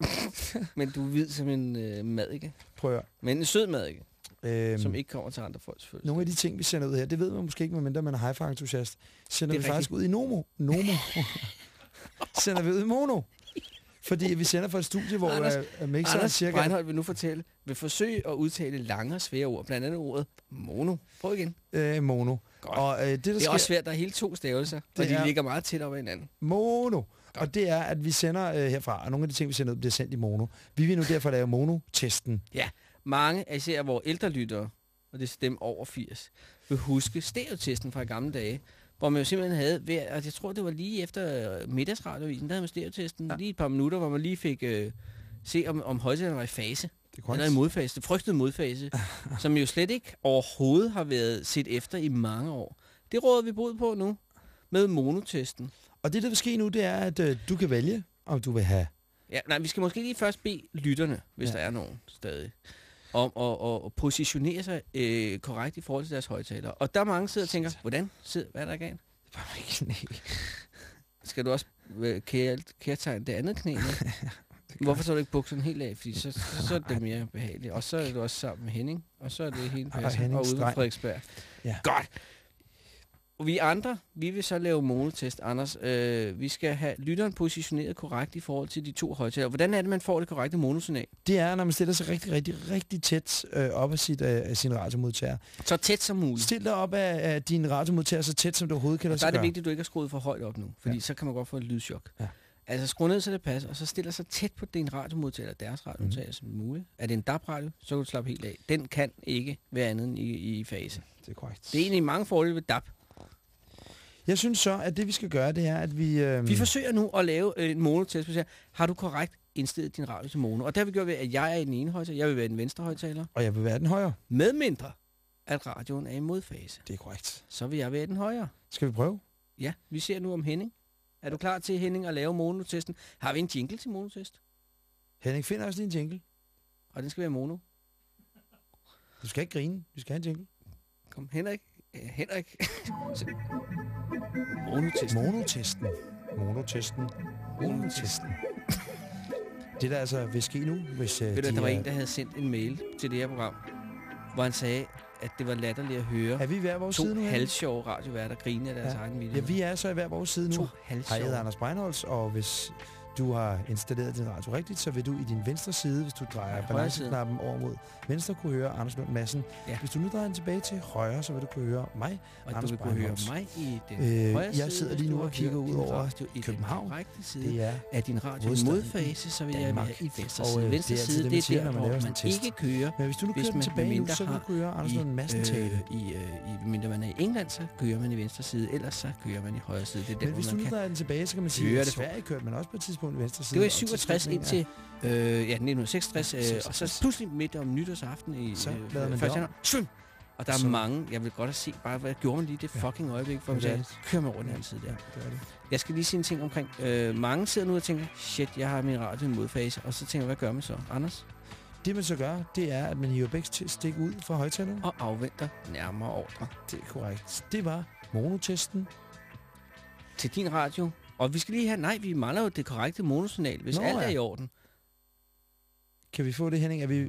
Men du er hvid som en øh, madike. prøv at høre. Men en sød madike, Øhm, som ikke kommer til andre folks følelser. Nogle af de ting, vi sender ud her, det ved man måske ikke, medmindre man er hi-fi-entusiast, sender Det vi er faktisk ud i Nomo. Nomo. sender vi ud i Mono. Fordi vi sender fra et studie, hvor Anders- uh, mixeren er Anders cirka... Breinholt vil nu fortælle, vil forsøge at udtale lange og svære ord, blandt andet ordet mono. Prøv igen. Øh, mono. Godt. Og øh, det, der Det er sker... også svært, der er hele to stavelser, og Det de er- ligger meget tæt op ad hinanden. Mono. Og det er, at vi sender øh, herfra, og nogle af de ting, vi sender ud, bliver sendt i mono. Vi vil nu derfor lave mono-testen. Ja, mange af især vores ældre lyttere, og det er dem over 80, vil huske stereotesten fra gamle dage, hvor man jo simpelthen havde, hver, altså jeg tror det var lige efter øh, middagsradiovisen, der havde man stereotesten, ja. lige et par minutter, hvor man lige fik øh, se, om, om højtalerne var i fase. Det er i modfase, det frygtede modfase, som jo slet ikke overhovedet har været set efter i mange år. Det råder vi bod på nu med monotesten. Og det, der vil ske nu, det er, at øh, du kan vælge, om du vil have... Ja, nej, vi skal måske lige først bede lytterne, hvis Ja. der er nogen stadig, om at, at, positionere sig øh, korrekt i forhold til deres højtalere. Og der er mange, der sidder og tænker, hvordan sidder, hvad er der galt? Bare mit knæ. Skal du også øh, kære, det andet knæ? med? Hvorfor så du ikke bukserne helt af? Fordi så, så, så er det mere behageligt. Og så er du også sammen med Henning. Og så er det helt Og passet. Og, Hennings ude på dreng. Frederiksberg. Ja. Godt. Vi andre, vi vil så lave monotest, Anders. Øh, vi skal have lytteren positioneret korrekt i forhold til de to højtalere. Hvordan er det, man får det korrekte monosignal? Det er, når man stiller sig rigtig, rigtig, rigtig tæt øh, op af, sit, øh, af sin radiomodtager. Så tæt som muligt. Stil dig op af, af din radiomodtager så tæt, som du overhovedet kan Og der er det vigtigt, at du ikke har skruet for højt op nu, fordi Ja. så kan man godt få et lydchok. Ja. Altså skru ned, så det passer, og så stiller sig tæt på din radiomodtager, deres radiomodtager, Mhm. mm. som muligt. Er det en DAB-radio, så kan du slappe helt af. Den kan ikke være andet end i, i fase. Det er korrekt. Det er egentlig mange fordele ved DAB. Jeg synes så, at det vi skal gøre, det er, at vi... Øh, Vi forsøger nu at lave øh, en monotest. Har du korrekt indstillet din radio til mono? Og der har vi gjort ved, at jeg er i den ene højtaler, jeg vil være i den venstre højtaler. Og jeg vil være den højre. Med mindre, at radioen er i modfase. Det er korrekt. Så vil jeg være i den højre. Skal vi prøve? Ja, vi ser nu om Henning. Er du klar til, Henning, at lave monotesten? Har vi en jingle til monotest? Henning, find os lige en jingle. Og den skal være mono. Du skal ikke grine. Vi skal have en jingle. Kom, Henrik. Øh, Henrik. Monotesten. Monotesten. Monotesten. Monotesten. Det der altså vil ske nu, hvis uh, Ved du, de der var er, en, der havde sendt en mail til det her program, hvor han sagde, at det var latterligt at høre Er vi hver vores to side nu? Halvsjove radioværter grine af deres Ja. egen video. Ja, vi er så i hver vores side nu. to Hej, jeg halvsjove. hedder Anders Breinholtz, og hvis du har installeret din radio rigtigt, så vil du i din venstre side, hvis du drejer balanceknappen over mod venstre, kunne høre Anders Lund Madsen. Ja. Hvis du nu drejer den tilbage til højre, så vil du kunne høre mig. Og Anders du vil kunne høre mig i den Øh, højre jeg side, sidder hvis lige nu og kigger ud over i København. Den side Det er af din radio modfase, så vil jeg være i venstre Og, side. øh, Venstre det er side, det, er der, når man man ikke kører. Men hvis du nu kører man tilbage nu, så vil du kunne høre Anders Lund Madsen tale. øh, i, øh, i, mindre man er i England, så kører man i venstre side, ellers så kører man i højre side. Det er der, Men hvis du nu drejer den tilbage, så kan man sige, at. Sverige kørte man også på et tidspunkt i venstre side. Det var i og til 67 slutningen indtil øh, ja, 1966, øh, og 66. så pludselig midt om nytårsaften i Så øh, lavede man det første om. januar, svøm! Og der er Så- mange, jeg vil godt have set, bare hvad gjorde man lige det fucking øjeblik, for Ja, man det er sagde, det. kør med rundt den side der. Ja, det det. Jeg skal lige sige en ting omkring, øh, mange sidder nu og tænker, shit, jeg har min radio i modfase, og så tænker jeg, hvad gør man så? Anders? Det man så gør, det er, at man hiver begge stik ud fra højtaleren. Og afventer nærmere ordre Det er korrekt. Det var monotesten. til din radio. Og vi skal lige have, nej, vi mangler jo det korrekte monosignal, hvis Nå, alt er ja. i orden. Kan vi få det, Henning? Er vi...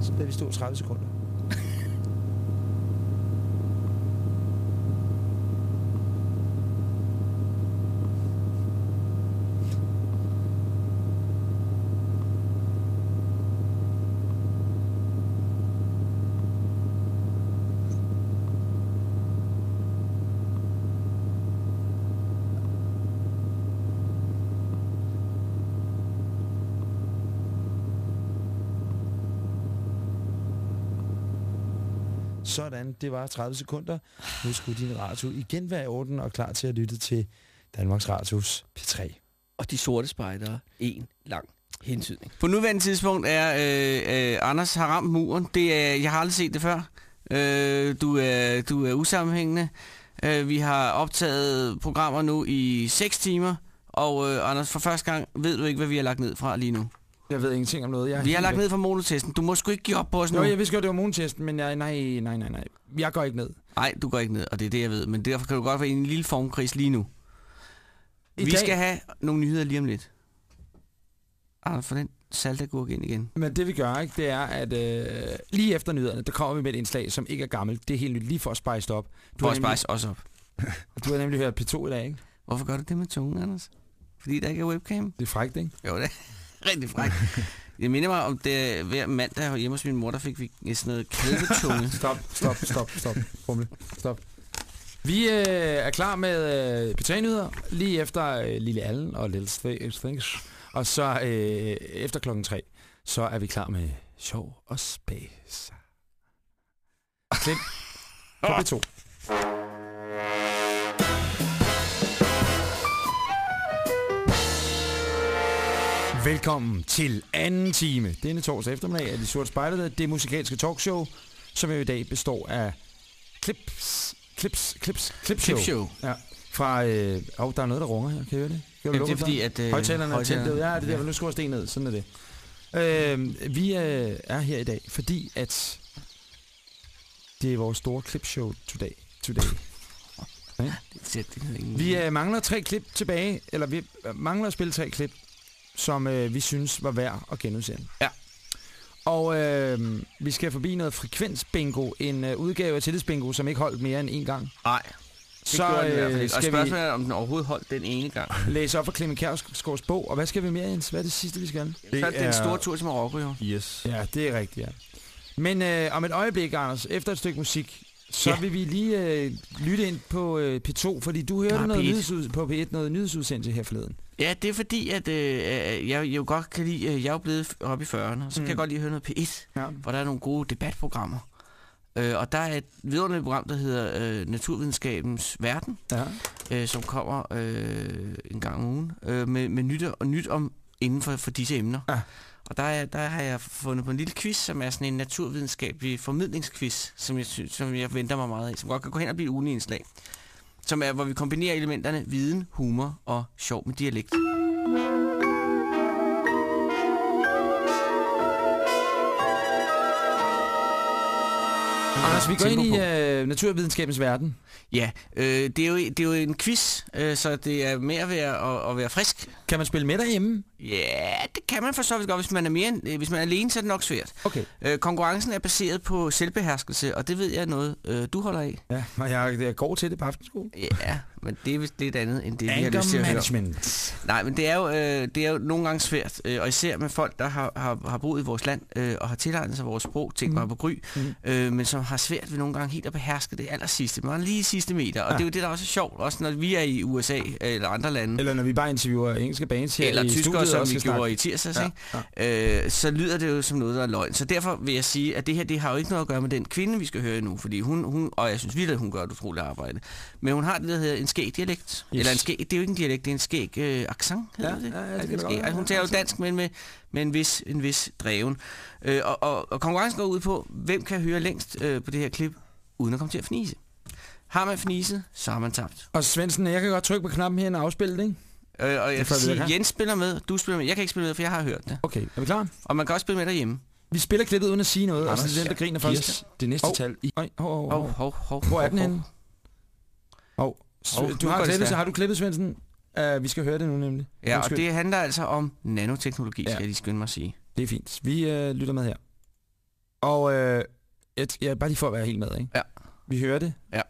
Så lader vi stå 30 sekunder. Sådan, det var 30 sekunder. Nu skulle din radio igen være i orden og klar til at lytte til Danmarks Radios P3. Og de sorte spejdere, en lang hensydning. På nuværende tidspunkt er øh, øh, Anders har ramt muren. Det er, jeg har aldrig set det før. Øh, du, er, du er usammenhængende. Øh, vi har optaget programmer nu i 6 timer. Og øh, Anders, for første gang ved du ikke, hvad vi har lagt ned fra lige nu. Jeg ved ingenting om noget. Jeg Vi har lagt ned fra monotesten. Du må sgu ikke give op på os nu. Nå, jeg vidste godt, det var monotesten, men jeg, nej, nej, nej, nej. Jeg går ikke ned. Nej, du går ikke ned, og det er det, jeg ved. Men derfor kan du godt være i en lille formkris lige nu. I vi dag- skal have nogle nyheder lige om lidt. Anders, få den saltagurk ind igen. Men det vi gør, ikke, det er, at øh, lige efter nyhederne, der kommer vi med et indslag, som ikke er gammelt. Det er helt nyt, lige for at spice det op. Du For at nemlig, spice også op. du har nemlig hørt P2 i dag, ikke? Hvorfor gør du det med tungen, Anders? Fordi der ikke er webcam. Det er frækt, ikke? Jo, det rigtig frækt. Jeg minder mig om det hver mandag hjemme hos min mor, der fik vi sådan noget kalvetunge. Stop, stop, stop, stop. Rumle. Stop. Vi øh, er klar med øh, P3-nyheder lige efter øh, Lille Allen og Little Th- Things. Og så øh, efter klokken tre, så er vi klar med sjov og space. Klip på P2. Velkommen til anden time. Denne torsdag eftermiddag er De Sorte Spejlede, det musikalske talkshow, som jo i dag består af clips, clips, clips, clipshow. Clipshow. Ja. Fra, øh, oh, der er noget, der runger her. Kan I høre det? Kan Jamen, det er fordi, for? at, øh, Højtalerne er tændt. Ja, det er der. Nu skruer sten ned. Sådan er det. Øh, vi øh, er her i dag, fordi at det er vores store clipshow today. today. Vi øh, mangler tre klip tilbage, eller vi øh, mangler at spille tre klip, som øh, vi synes var værd at genudsende. Ja. Og øh, vi skal forbi noget frekvensbingo, en øh, udgave af tillidsbingo, som ikke holdt mere end en gang. Nej, det Så, gjorde den i hvert fald øh, ikke. Og spørgsmålet er, om den overhovedet holdt den ene gang. Læse op fra Clement Kjærsgaards bog, og hvad skal vi mere, Jens? Hvad er det sidste, vi skal? Det så er det en stor tur til Marokko, jo. Yes. Ja, det er rigtigt, ja. Men øh, om et øjeblik, Anders, efter et stykke musik, så Ja. vil vi lige øh, lytte ind på øh, P2, fordi du hørte Nej, noget P1. nyhedsus, på P1 noget nyhedsudsendelse her forleden. Ja, det er fordi, at øh, øh, jeg jo godt kan lide, øh, jeg er jo blevet oppe i 40'erne, så mm. kan Mm. jeg godt lide at høre noget P1, Ja. hvor der er nogle gode debatprogrammer. Øh, og der er et vidunderligt program, der hedder øh, Naturvidenskabens Verden, Ja. øh, som kommer øh, en gang om ugen øh, med, med nyt, og, nyt om inden for, for disse emner. Ja. Og der, er, der har jeg fundet på en lille quiz, som er sådan en naturvidenskabelig formidlingsquiz, som jeg, synes, som jeg venter mig meget af, som godt kan gå hen og blive et ugenlig indslag. Som er, hvor vi kombinerer elementerne viden, humor og sjov med dialekt. Anders, vi går ind i øh, naturvidenskabens verden. Ja, øh, det, er jo, det er jo en quiz, øh, så det er mere ved at, at, at være frisk. Kan man spille med derhjemme? Ja, det kan man for så vidt godt. Hvis man er, mere, øh, hvis man er alene, så er det nok svært. Okay. Øh, konkurrencen er baseret på selvbeherskelse, og det ved jeg noget, øh, du holder af. Ja, og jeg, jeg går til det på aftenskole. Ja, men det er vist lidt andet, end det, vi har Anger lyst til at høre. management. Nej, men det er jo, øh, det er jo nogle gange svært, øh, og især med folk, der har, har, har boet i vores land øh, og har tilegnet sig vores sprog, tænkt Mhm. bare på gry, Mhm. øh, men som har svært ved nogle gange helt at beherske det aller sidste. Man lige sidste meter, og Ja. det er jo det, der også er sjovt, også når vi er i USA eller andre lande. Eller når vi bare interviewer engelske bands her eller i tyskere, som vi gjorde snakke. i tirsdags, Ja, ikke? Øh, så lyder det jo som noget, der er løgn. Så derfor vil jeg sige, at det her det har jo ikke noget at gøre med den kvinde, vi skal høre nu, fordi hun, hun og jeg synes virkelig, at hun gør et utroligt arbejde. Men hun har det, der hedder en skæg dialekt. Yes. Eller en skæg, det er jo ikke en dialekt, det er en skæg øh, accent, hedder Ja, det? ja, ja, det Er en det skæg? Altså, hun taler jo dansk, men med, med en, vis, en vis dreven. Øh, og, og, og konkurrencen går ud på, hvem kan høre længst øh, på det her klip, uden at komme til at fnise. Har man fniset, så har man tabt. Og Svendsen, jeg kan godt trykke på knappen her og afspille det, ikke? Øh, og jeg vil vi sige. Jens spiller med, du spiller med. Jeg kan ikke spille med, for jeg har hørt det. Okay, er vi klar? Og man kan også spille med derhjemme. Vi spiller klippet uden at sige noget, og så er Anders. den, der griner Yes. først. Det næste Hov. tal. Hov, hov, Hov, Hvor er den henne? Hov. Hov, Du har klippet, har du klippet, Svendsen? Uh, vi skal høre det nu nemlig. Ja, og Undskyld. det handler altså om nanoteknologi, Ja. skal jeg lige skynde mig at sige. Det er fint. Vi uh, lytter med her. Og uh, et, ja, bare lige for at være helt med, ikke? Ja. Vi hører det. Ja.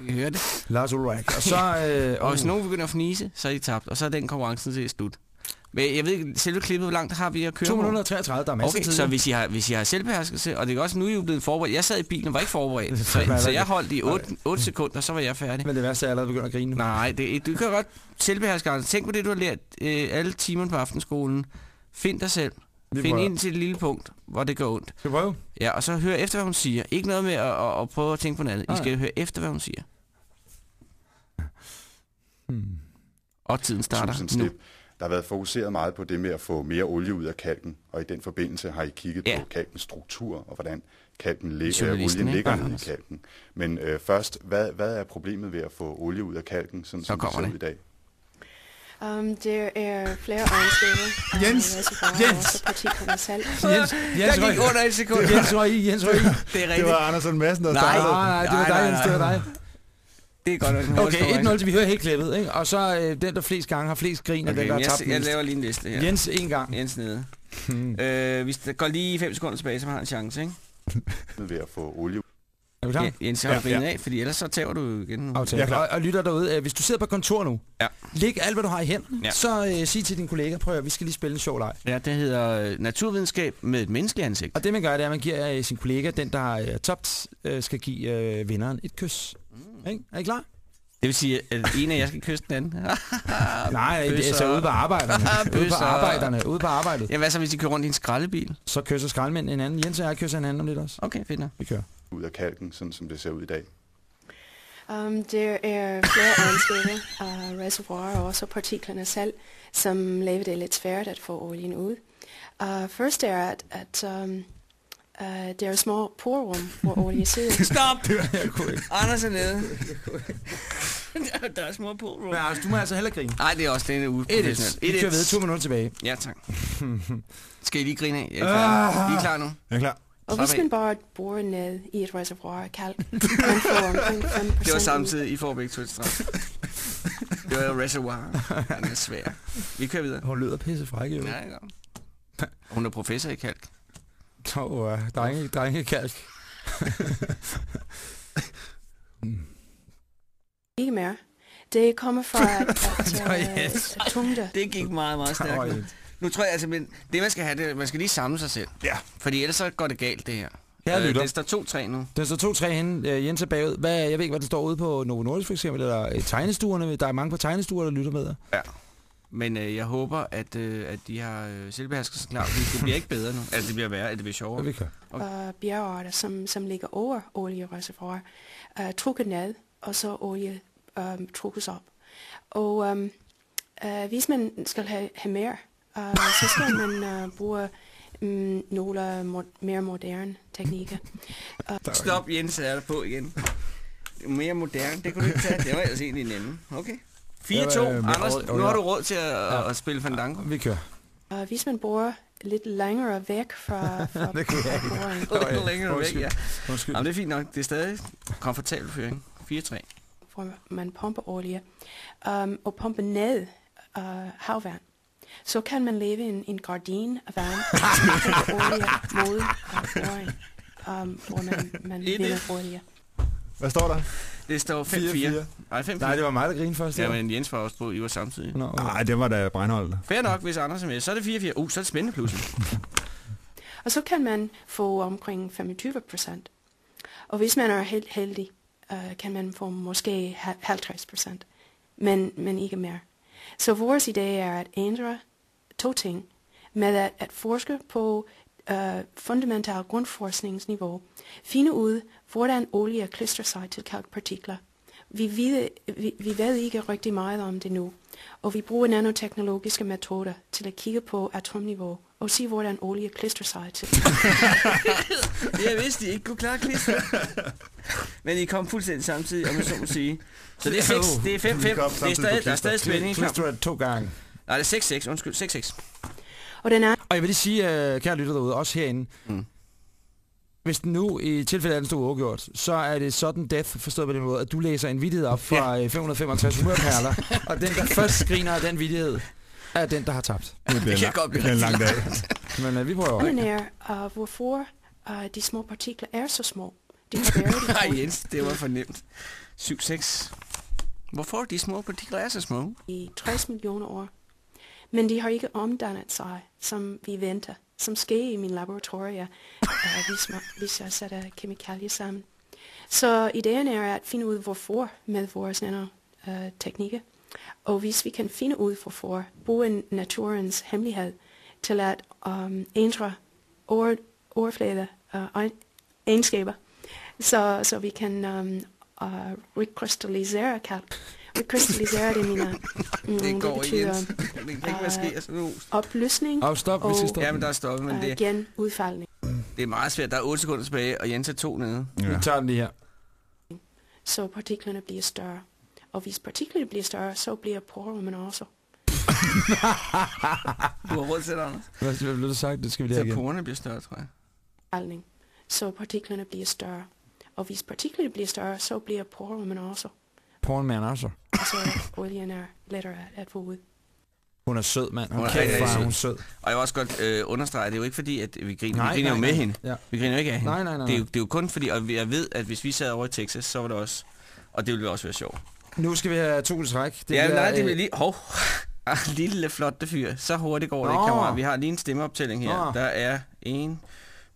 Vi kan høre det. Lars Ulrik. Og så... Uh, Og hvis nogen begynder at fnise, så er de tabt, og så er den konkurrencen til slut. Men jeg ved ikke, selve klippet, hvor langt har vi at køre 2 på? minutter og 33, der er masser Okay, af tid. så hvis I, har, hvis I har selvbeherskelse, og det er også nu, I er blevet forberedt. Jeg sad i bilen og var ikke forberedt, er så, så jeg holdt i 8, 8 sekunder, så var jeg færdig. Men det værste er, at jeg allerede begynder at grine nu. Nej, det, du kan godt selvbeherske andre. Tænk på det, du har lært øh, alle timerne på aftenskolen. Find dig selv. Vi Find ind til et lille punkt, hvor det gør ondt. Skal vi prøve? Ja, og så hør efter, hvad hun siger. Ikke noget med at, at, at prøve at tænke på noget andet. I skal høre efter, hvad hun siger. Hmm. Og tiden starter nu. Der har været fokuseret meget på det med at få mere olie ud af kalken, og i den forbindelse har I kigget Ja. på kalkens struktur, og hvordan kalken ligger, Journalisten, olien ligger nede i kalken. Men øh, først, hvad, hvad er problemet ved at få olie ud af kalken, sådan som det ser det. ud i dag? Um, der er flere egenskaber. Jens! øh, Jens! og selv. Jens, Jens Der gik under et sekund. Jens røg Jens røg. Det er Det rigtigt. var Andersen Madsen, der startede. Nej, nej, det var dig, Jens, det var dig. Det er godt nok Okay, hurtig 1-0 til vi hører helt klippet, ikke? Og så øh, den, der flest gange har flest grin, Okay, den, der har jeg, tabt jeg mest. laver lige en liste her. Jens en gang. Jens nede. Hmm. Øh, hvis der går lige 5 sekunder tilbage, så har han en chance, ikke? Ved at få olie Er du klar? Ja, Jens, jeg har Ja, ja, af, fordi ellers så tager du igen. Aftale. Og, og lytter derude, øh, hvis du sidder på kontor nu, Ja. læg alt, hvad du har i hænden, Ja. så øh, sig til din kollega, prøv at vi skal lige spille en sjov leg. Ja, det hedder øh, naturvidenskab med et menneskeligt ansigt. Og det man gør, det er, at man giver øh, sin kollega, den der har øh, topt, øh, skal give øh, vinderen et kys. Mm. Ikke? Er I klar? Det vil sige, at en af jer skal kysse den anden. Nej, det er så Bøsser. ude på arbejderne. ude på arbejderne, ude på arbejdet. Ja, hvad så, hvis de kører rundt i en skraldebil? Så kysser skraldmænd hinanden. Jens og jeg kysser hinanden om lidt også. Okay, fedt nok. Vi kører. ud af kalken, sådan som det ser ud i dag. Um, der er flere egenskaber af reservoirer og også partiklerne selv, som laver det lidt svært at få olien ud. Uh, først er, at, at um, uh, der er små porrum, hvor olie sidder. Stop! Jeg kunne ikke. Anders er nede. der, er små på. Men altså, du må altså heller grine. Nej, det er også det, uge. 1-1. Vi kører ved to minutter tilbage. Ja, tak. Skal I lige grine af? Jeg er klar. I er klar nu? Jeg er klar. Og hvis man bare borer ned i et reservoir af kalk, man får omkring 5% Det var samtidig, I får begge to et straf. det var jo reservoir. Den er svær. Vi kører videre. Hun lyder pisse fræk, jo. Ja, ja. Hun er professor i kalk. Åh, oh, drenge, drenge kalk. Ikke mere. Det kommer fra at, at, Nå, at. Det gik meget, meget stærkt. Nu. Nu tror jeg altså, men det man skal have, det, er, man skal lige samle sig selv. Ja. Fordi ellers så går det galt, det her. Her lytter. det står 2-3 nu. Der står 2-3 henne. Øh, Jens er bagud. Hvad, jeg ved ikke, hvad der står ude på Novo Nordisk for eksempel, eller øh, tegnestuerne. Der er mange på tegnestuer, der lytter med. Ja. Men øh, jeg håber, at, øh, at de har øh, selvbehersket sig klar, fordi det bliver ikke bedre nu. Altså, det bliver værre, det bliver sjovere. vi kan. og bjergarter, som, som ligger over oliereservoir, uh, trukket ned, og så olie um, trukkes op. Og um, uh, hvis man skal have, have mere, uh, så skal man uh, bruge um, nogle mo- mere moderne teknikker. Uh, Stop, Jens er der på igen. Er mere moderne, det kunne du ikke tage. Det var ellers egentlig nemme. Okay. 4-2. Ja, øh, Anders, nu har du råd til at, ja. at spille Fandango. Vi kører. uh, hvis man bor lidt længere væk fra, fra, Det kunne jeg ikke. Lidt længere væk, ja. Undskyld. Jamen, det er fint nok. Det er stadig komfortabel føring. 4-3. hvor man pumper olie, um, og pumper ned uh, havvand, så kan man leve i en, en gardin af vand, og olie mod uh, um, hvor man, man vinder olie. Hvad står der? Det står 5-4. 4-4. Nej, 5-4. Nej, det var mig, der grinede først. Ja, men Jens var også på. I var samtidig. Nå, okay. Nej, det var da Breinholt. Fair nok, hvis Anders er med. Så er det 4-4. Uh, så er det spændende pludselig. Og så kan man få omkring 25 procent. Og hvis man er helt heldig, uh, kan man få måske ha- 50 procent, men, men ikke mere. Så vores idé er at ændre to ting med at, at forske på uh, fundamental grundforskningsniveau, finde ud, hvordan olie klistrer sig til kalkpartikler. Vi ved, vi, vi ved ikke rigtig meget om det nu, og vi bruger nanoteknologiske metoder til at kigge på atomniveau og se, hvordan olie klistrer sig til Jeg vidste, I ikke kunne klare klister. Men I kom fuldstændig samtidig, om jeg så må sige. Så det er 6, det er 5, 5. Vi kom Det er stadig, der er stadig spænding. Klister to gange. Nej, det er 6-6. Undskyld, 6-6. Og den anden Og jeg vil lige sige, uh, kære lytter derude, også herinde, Mm. hvis den nu i tilfælde af den stod uafgjort, så er det sådan death, forstået på den måde, at du læser en vidighed op fra ja. 565 humørperler, og den, der først griner af den vidighed, er den, der har tabt. Det bliver, kan godt blive det en lang dag. Men uh, vi prøver. anden er, uh, hvorfor uh, de små partikler er så små. De har været i Nej, Jens, det var for nemt. 7-6. Hvorfor de små partikler er så små? i 60 millioner år. Men de har ikke omdannet sig, som vi venter, som sker i min laboratorie, uh, øh, hvis, man, hvis jeg sætter kemikalier sammen. Så ideen er at finde ud, hvorfor med vores nanoteknikker. Øh, Og hvis vi kan finde ud, hvorfor, bruge naturens hemmelighed til at um, ændre over, overflade uh, egenskaber, så, så vi kan um, uh, rekrystallisere kalk. Rekrystallisere det, mener mm, Det går ikke, betyder Jens. Det kan ikke være sker sådan noget. opløsning Og stop, vi skal stoppe. Ja, men der er stoppet, men og det, igen udfaldning. det er meget svært. Der er 8 sekunder tilbage, og Jens er 2 nede. Vi tager den lige her. Så partiklerne bliver større. Og hvis partiklerne bliver større, så bliver porummen også. Du har råd til det, Anders. Hvad, hvad blev det sagt? Det skal vi lige Så have igen. porerne bliver større, tror jeg. Udfaldning. Så partiklerne bliver større. Og hvis partiklerne bliver større, så bliver porummen også. Porn man også. Og så olien er lettere at, at få ud. Hun er sød, mand. Hun er Kæft, rigtig hvor er sød. hun. Og jeg vil også godt øh, understrege, det er jo ikke fordi, at vi griner, Nej, vi griner nej, jo med nej. hende. Ja. Vi griner jo ikke af hende. Nej, nej, nej, Det, er jo, det er jo kun fordi, og jeg ved, at hvis vi sad over i Texas, så var det også, og det ville også være sjovt. Nu skal vi have to til træk. Det ja, nej, det vil lige... Hov. Ah, lille flotte fyr. Så hurtigt går det ikke, Nå. kammerat. Vi har lige en stemmeoptælling her. Nå. Der er 1,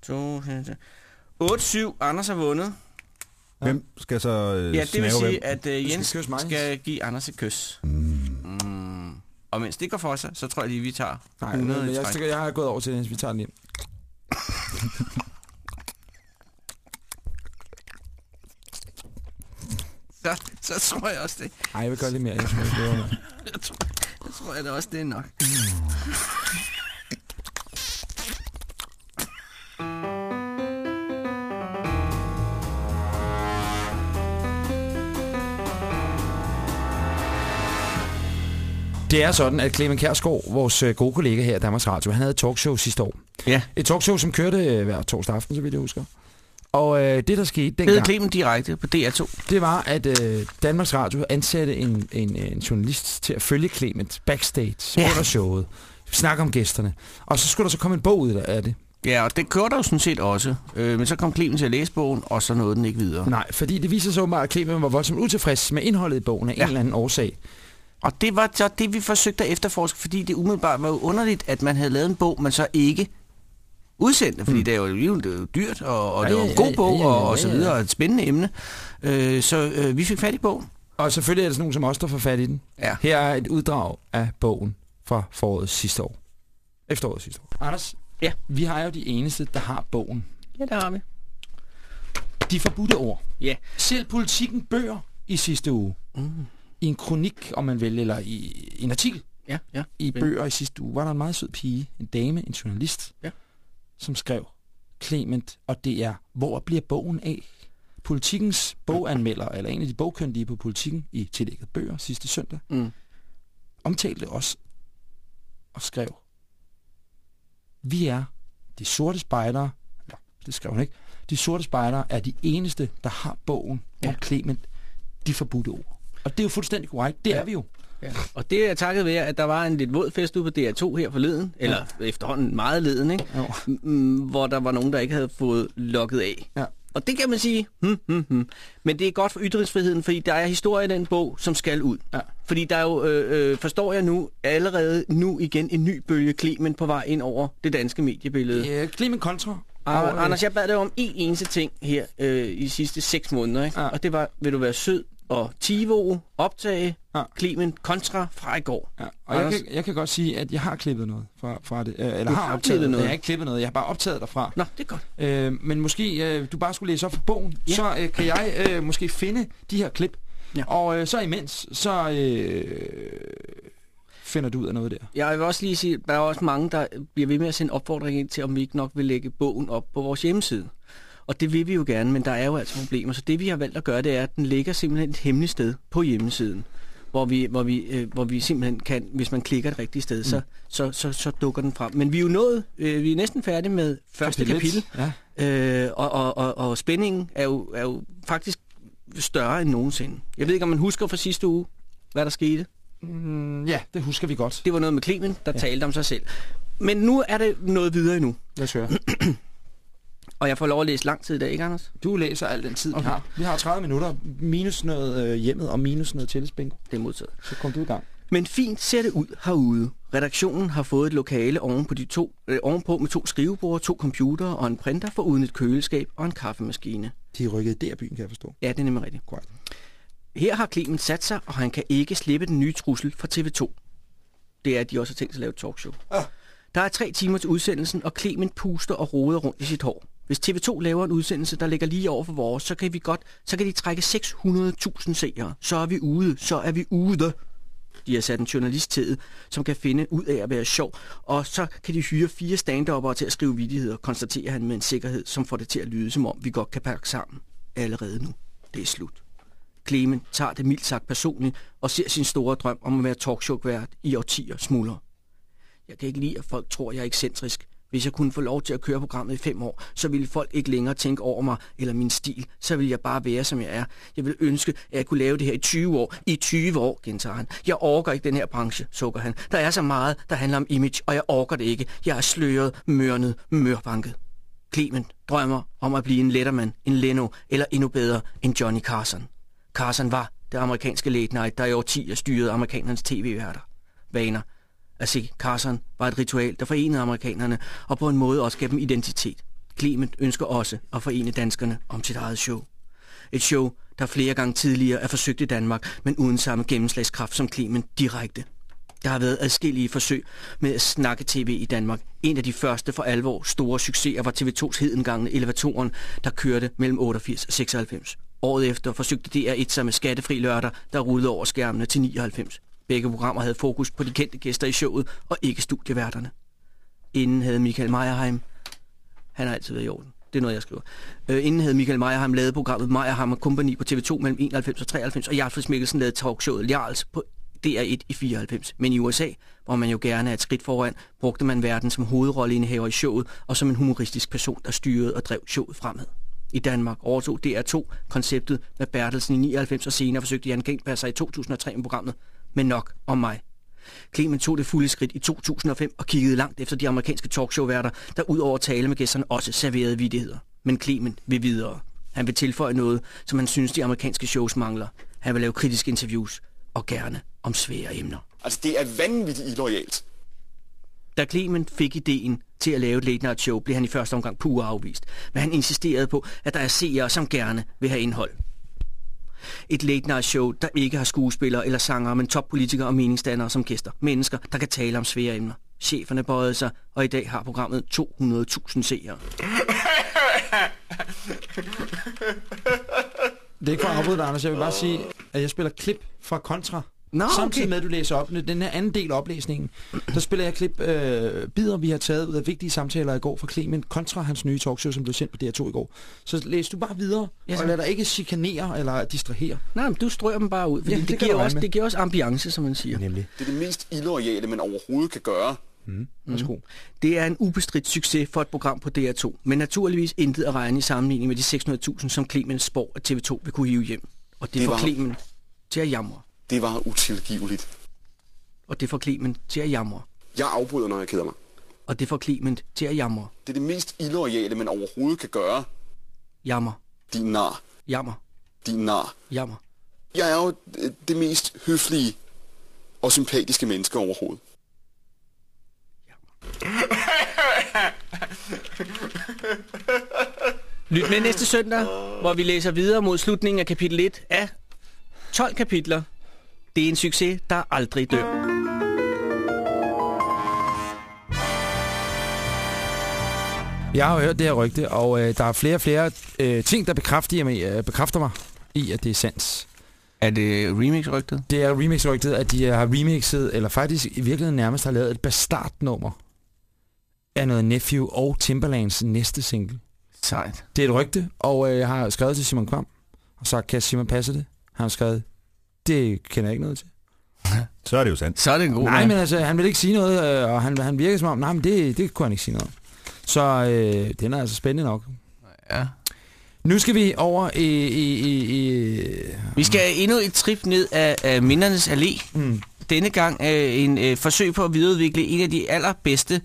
2, 8-7. Anders har vundet. Hvem skal så øh, Ja, det vil sige, hvem? at skal Jens mig. skal give Anders et kys. Mm. Mm. Og mens det går for sig, så tror jeg lige, vi tager Nej, 100 men jeg, træk. jeg, jeg har gået over til det, vi tager den hjem. Så, så tror jeg også det. Ej, jeg vil gøre lidt mere. Jeg var med. Jeg tror, jeg tror jeg da også, det er nok. Det er sådan, at Clemen Kærsgaard, vores øh, gode kollega her i Danmarks Radio, han havde et talkshow sidste år. Ja. Et talkshow, som kørte øh, hver torsdag aften, så vidt jeg husker. Og øh, det, der skete Det dengang, Clemen direkte på DR2. det var, at øh, Danmarks Radio ansatte en, en, en journalist til at følge Clement backstage Ja. under showet. Snakke om gæsterne. Og så skulle der så komme en bog ud af det. Ja, og det kørte der jo sådan set også. Øh, men så kom Clemen til at læse bogen, og så nåede den ikke videre. Nej, fordi det viser sig åbenbart, at Clement var voldsomt utilfreds med indholdet i bogen af. Ja. en eller anden årsag. Og det var så det, vi forsøgte at efterforske, fordi det umiddelbart var jo underligt, at man havde lavet en bog, man så ikke udsendte, fordi mm. det, er jo, det jo dyrt, og, og Ja, det var ja, en god ja, bog, ja, ja, og, og så ja, ja. videre, og et spændende emne. Øh, så øh, vi fik fat i bogen. Og selvfølgelig er det sådan nogen som os, der får fat i den. Ja. Her er et uddrag af bogen fra foråret sidste år. Efteråret sidste år. Anders, Ja. vi har jo de eneste, der har bogen. Ja, der har vi. De forbudte ord. Ja. Selv politikken bøger i sidste uge. Mm. I en kronik, om man vil, eller i, i en artikel Ja, ja. i bøger i sidste uge, var der en meget sød pige, en dame, en journalist, Ja. som skrev, Clement, og det er, hvor bliver bogen af? Politikens boganmelder, eller en af de bogkyndige på politikken i tillægget bøger sidste søndag, Mm. omtalte os og skrev, vi er de sorte spejdere, eller det skrev hun ikke, de sorte spejdere er de eneste, der har bogen ja. om Clement, de forbudte ord. Og det er jo fuldstændig korrekt, det ja. er vi jo. Ja. Og det er takket være, at der var en lidt våd fest ude på DR2 her forleden, ja. eller efterhånden meget leden, ikke? Mm, hvor der var nogen, der ikke havde fået lukket af. Ja. Og det kan man sige, hmm, hmm, hmm. men det er godt for ytringsfriheden, fordi der er historie i den bog, som skal ud. Ja. Fordi der er jo, øh, øh, forstår jeg nu, allerede nu igen en ny bølge Clement på vej ind over det danske mediebillede. Ja, Clement Kontra. Og, Og, Anders, jeg bad dig om en eneste ting her øh, i de sidste seks måneder, ikke? Ja. og det var, vil du være sød og Tivo, optage, Ja. kontra fra i går. Ja, og jeg kan, jeg kan godt sige, at jeg har klippet noget fra, fra det. Øh, eller Du har, har optaget klippet noget? Jeg har ikke klippet noget, jeg har bare optaget derfra. Nå, det er godt. Øh, men måske øh, du bare skulle læse op for bogen, Ja. så øh, kan jeg øh, måske finde de her klip. Ja. Og øh, så imens, så øh, finder du ud af noget der. Jeg vil også lige sige, at der er også mange, der bliver ved med at sende opfordring ind til, om vi ikke nok vil lægge bogen op på vores hjemmeside. Og det vil vi jo gerne, men der er jo altså problemer. Så det vi har valgt at gøre, det er, at den ligger simpelthen et hemmeligt sted på hjemmesiden. Hvor vi, hvor vi, øh, hvor vi simpelthen kan, hvis man klikker et rigtigt sted, mm. så, så, så, så dukker den frem. Men vi er jo nået, øh, vi er næsten færdige med første kapitel. Ja. Øh, og, og, og, og spændingen er jo, er jo faktisk større end nogensinde. Jeg ved ikke, om man husker fra sidste uge, hvad der skete. Mm, ja, det husker vi godt. Det var noget med Clement, der ja. talte om sig selv. Men nu er det noget videre endnu. Lad os høre. Og jeg får lov at læse lang tid i dag, ikke Anders? Du læser al den tid, okay. vi har. Vi har 30 minutter, minus noget øh, hjemmet og minus noget tillidsbingo. Det er modtaget. Så kom du i gang. Men fint ser det ud herude. Redaktionen har fået et lokale oven på de to, øh, ovenpå med to skriveborde, to computere og en printer for uden et køleskab og en kaffemaskine. De er rykket der byen, kan jeg forstå. Ja, det er nemlig rigtigt. Korrekt. Her har Clement sat sig, og han kan ikke slippe den nye trussel fra TV2. Det er, at de også har tænkt sig at lave et talkshow. Ah. Der er tre timer til udsendelsen, og Clement puster og roder rundt i sit hår. Hvis TV2 laver en udsendelse, der ligger lige over for vores, så kan vi godt, så kan de trække 600.000 seere. Så er vi ude, så er vi ude. De har sat en journalist til, som kan finde ud af at være sjov, og så kan de hyre fire stand til at skrive vidigheder, konstaterer han med en sikkerhed, som får det til at lyde, som om vi godt kan pakke sammen allerede nu. Det er slut. Clemen tager det mildt sagt personligt og ser sin store drøm om at være talkshow-vært i årtier smuldre. Jeg kan ikke lide, at folk tror, jeg er ekscentrisk, hvis jeg kunne få lov til at køre programmet i fem år, så ville folk ikke længere tænke over mig eller min stil. Så ville jeg bare være, som jeg er. Jeg vil ønske, at jeg kunne lave det her i 20 år. I 20 år, gentager han. Jeg orker ikke den her branche, sukker han. Der er så meget, der handler om image, og jeg orker det ikke. Jeg er sløret, mørnet, mørbanket. Clement drømmer om at blive en Letterman, en Leno eller endnu bedre en Johnny Carson. Carson var det amerikanske late night, der i årtier styrede amerikanernes tv-værter. Vaner. At se Carson var et ritual, der forenede amerikanerne og på en måde også gav dem identitet. Clement ønsker også at forene danskerne om sit eget show. Et show, der flere gange tidligere er forsøgt i Danmark, men uden samme gennemslagskraft som Clement direkte. Der har været adskillige forsøg med at snakke tv i Danmark. En af de første for alvor store succeser var TV2's hedengangende elevatoren, der kørte mellem 88 og 96. Året efter forsøgte DR1 sig med skattefri lørdag, der rullede over skærmene til 99. Begge programmer havde fokus på de kendte gæster i showet, og ikke studieværterne. Inden havde Michael Meierheim... Han har altid været i orden. Det er noget, jeg skriver. Øh, inden havde Michael Meierheim lavet programmet Meierheim Company på TV2 mellem 91 og 93, og Jarlfrids Mikkelsen lavede talkshowet Jarls på DR1 i 94. Men i USA, hvor man jo gerne er et skridt foran, brugte man verden som hovedrolleindehaver i showet og som en humoristisk person, der styrede og drev showet fremad. I Danmark overtog DR2 konceptet med Bertelsen i 99, og senere forsøgte Jan Genkpasser i 2003 med programmet men nok om mig. Clement tog det fulde skridt i 2005 og kiggede langt efter de amerikanske talkshow-værter, der ud over at tale med gæsterne også serverede vidigheder. Men Clement vil videre. Han vil tilføje noget, som han synes de amerikanske shows mangler. Han vil lave kritiske interviews, og gerne om svære emner. Altså, det er vanvittigt illoyalt. Da Clement fik ideen til at lave et late night show, blev han i første omgang pure afvist. Men han insisterede på, at der er seere, som gerne vil have indhold. Et late night show, der ikke har skuespillere eller sangere, men toppolitikere og meningsdannere som gæster. Mennesker, der kan tale om svære emner. Cheferne bøjede sig, og i dag har programmet 200.000 seere. Det er ikke for at afbryde dig, Anders. Jeg vil bare sige, at jeg spiller klip fra Kontra Nå, Samtidig okay. med, at du læser op. Den her anden del af oplæsningen, der spiller jeg klip øh, bider, vi har taget ud af vigtige samtaler i går fra Clement kontra hans nye talkshow, som blev sendt på DR2 i går. Så læs du bare videre, Ja, og lad dig ikke chikanere eller distrahere. Nej, men du strøger dem bare ud, fordi Ja, det det, giver også, med. det giver også ambiance, som man siger. Nemlig. Det er det mest illoyale, man overhovedet kan gøre. Mm. Værsgo. Det er en ubestridt succes for et program på DR2, men naturligvis intet at regne i sammenligning med de 600.000, som Clemens spår, at TV2 vil kunne hive hjem. Og det, Det får Clement til at jamre. Det var utilgiveligt. Og det får Clement til at jamre. Jeg afbryder, når jeg keder mig. Og det får Clement til at jamre. Det er det mest illoyale, man overhovedet kan gøre. Jammer. Din nar. Jammer. Din nar. Jammer. Jeg er jo øh, det mest høflige og sympatiske menneske overhovedet. Lyt med næste søndag, hvor vi læser videre mod slutningen af kapitel 1 af 12 kapitler. Det er en succes, der aldrig dør. Jeg har hørt det her rygte, og øh, der er flere og flere øh, ting, der bekræfter mig, øh, bekræfter mig i, at det er sandt. Er det remix-rygtet? Det er remix-rygtet, at de har remixet, eller faktisk i virkeligheden nærmest har lavet et bastardnummer af noget Nephew og Timberlands næste single. Sejt. Det er et rygte, og øh, jeg har skrevet til Simon Kvam, og sagt, kan Simon passe det? Han har skrevet, det kender jeg ikke noget til. Så er det jo sandt. Så er det en god Nej, mand. men altså, han vil ikke sige noget, øh, og han, han virker som om, nej, men det, det kunne han ikke sige noget om. Så øh, den er altså spændende nok. Ja. Nu skal vi over i... i, i, i Vi skal endnu et trip ned af, af Mindernes Allé. Mm. Denne gang er en øh, forsøg på at videreudvikle en af de allerbedste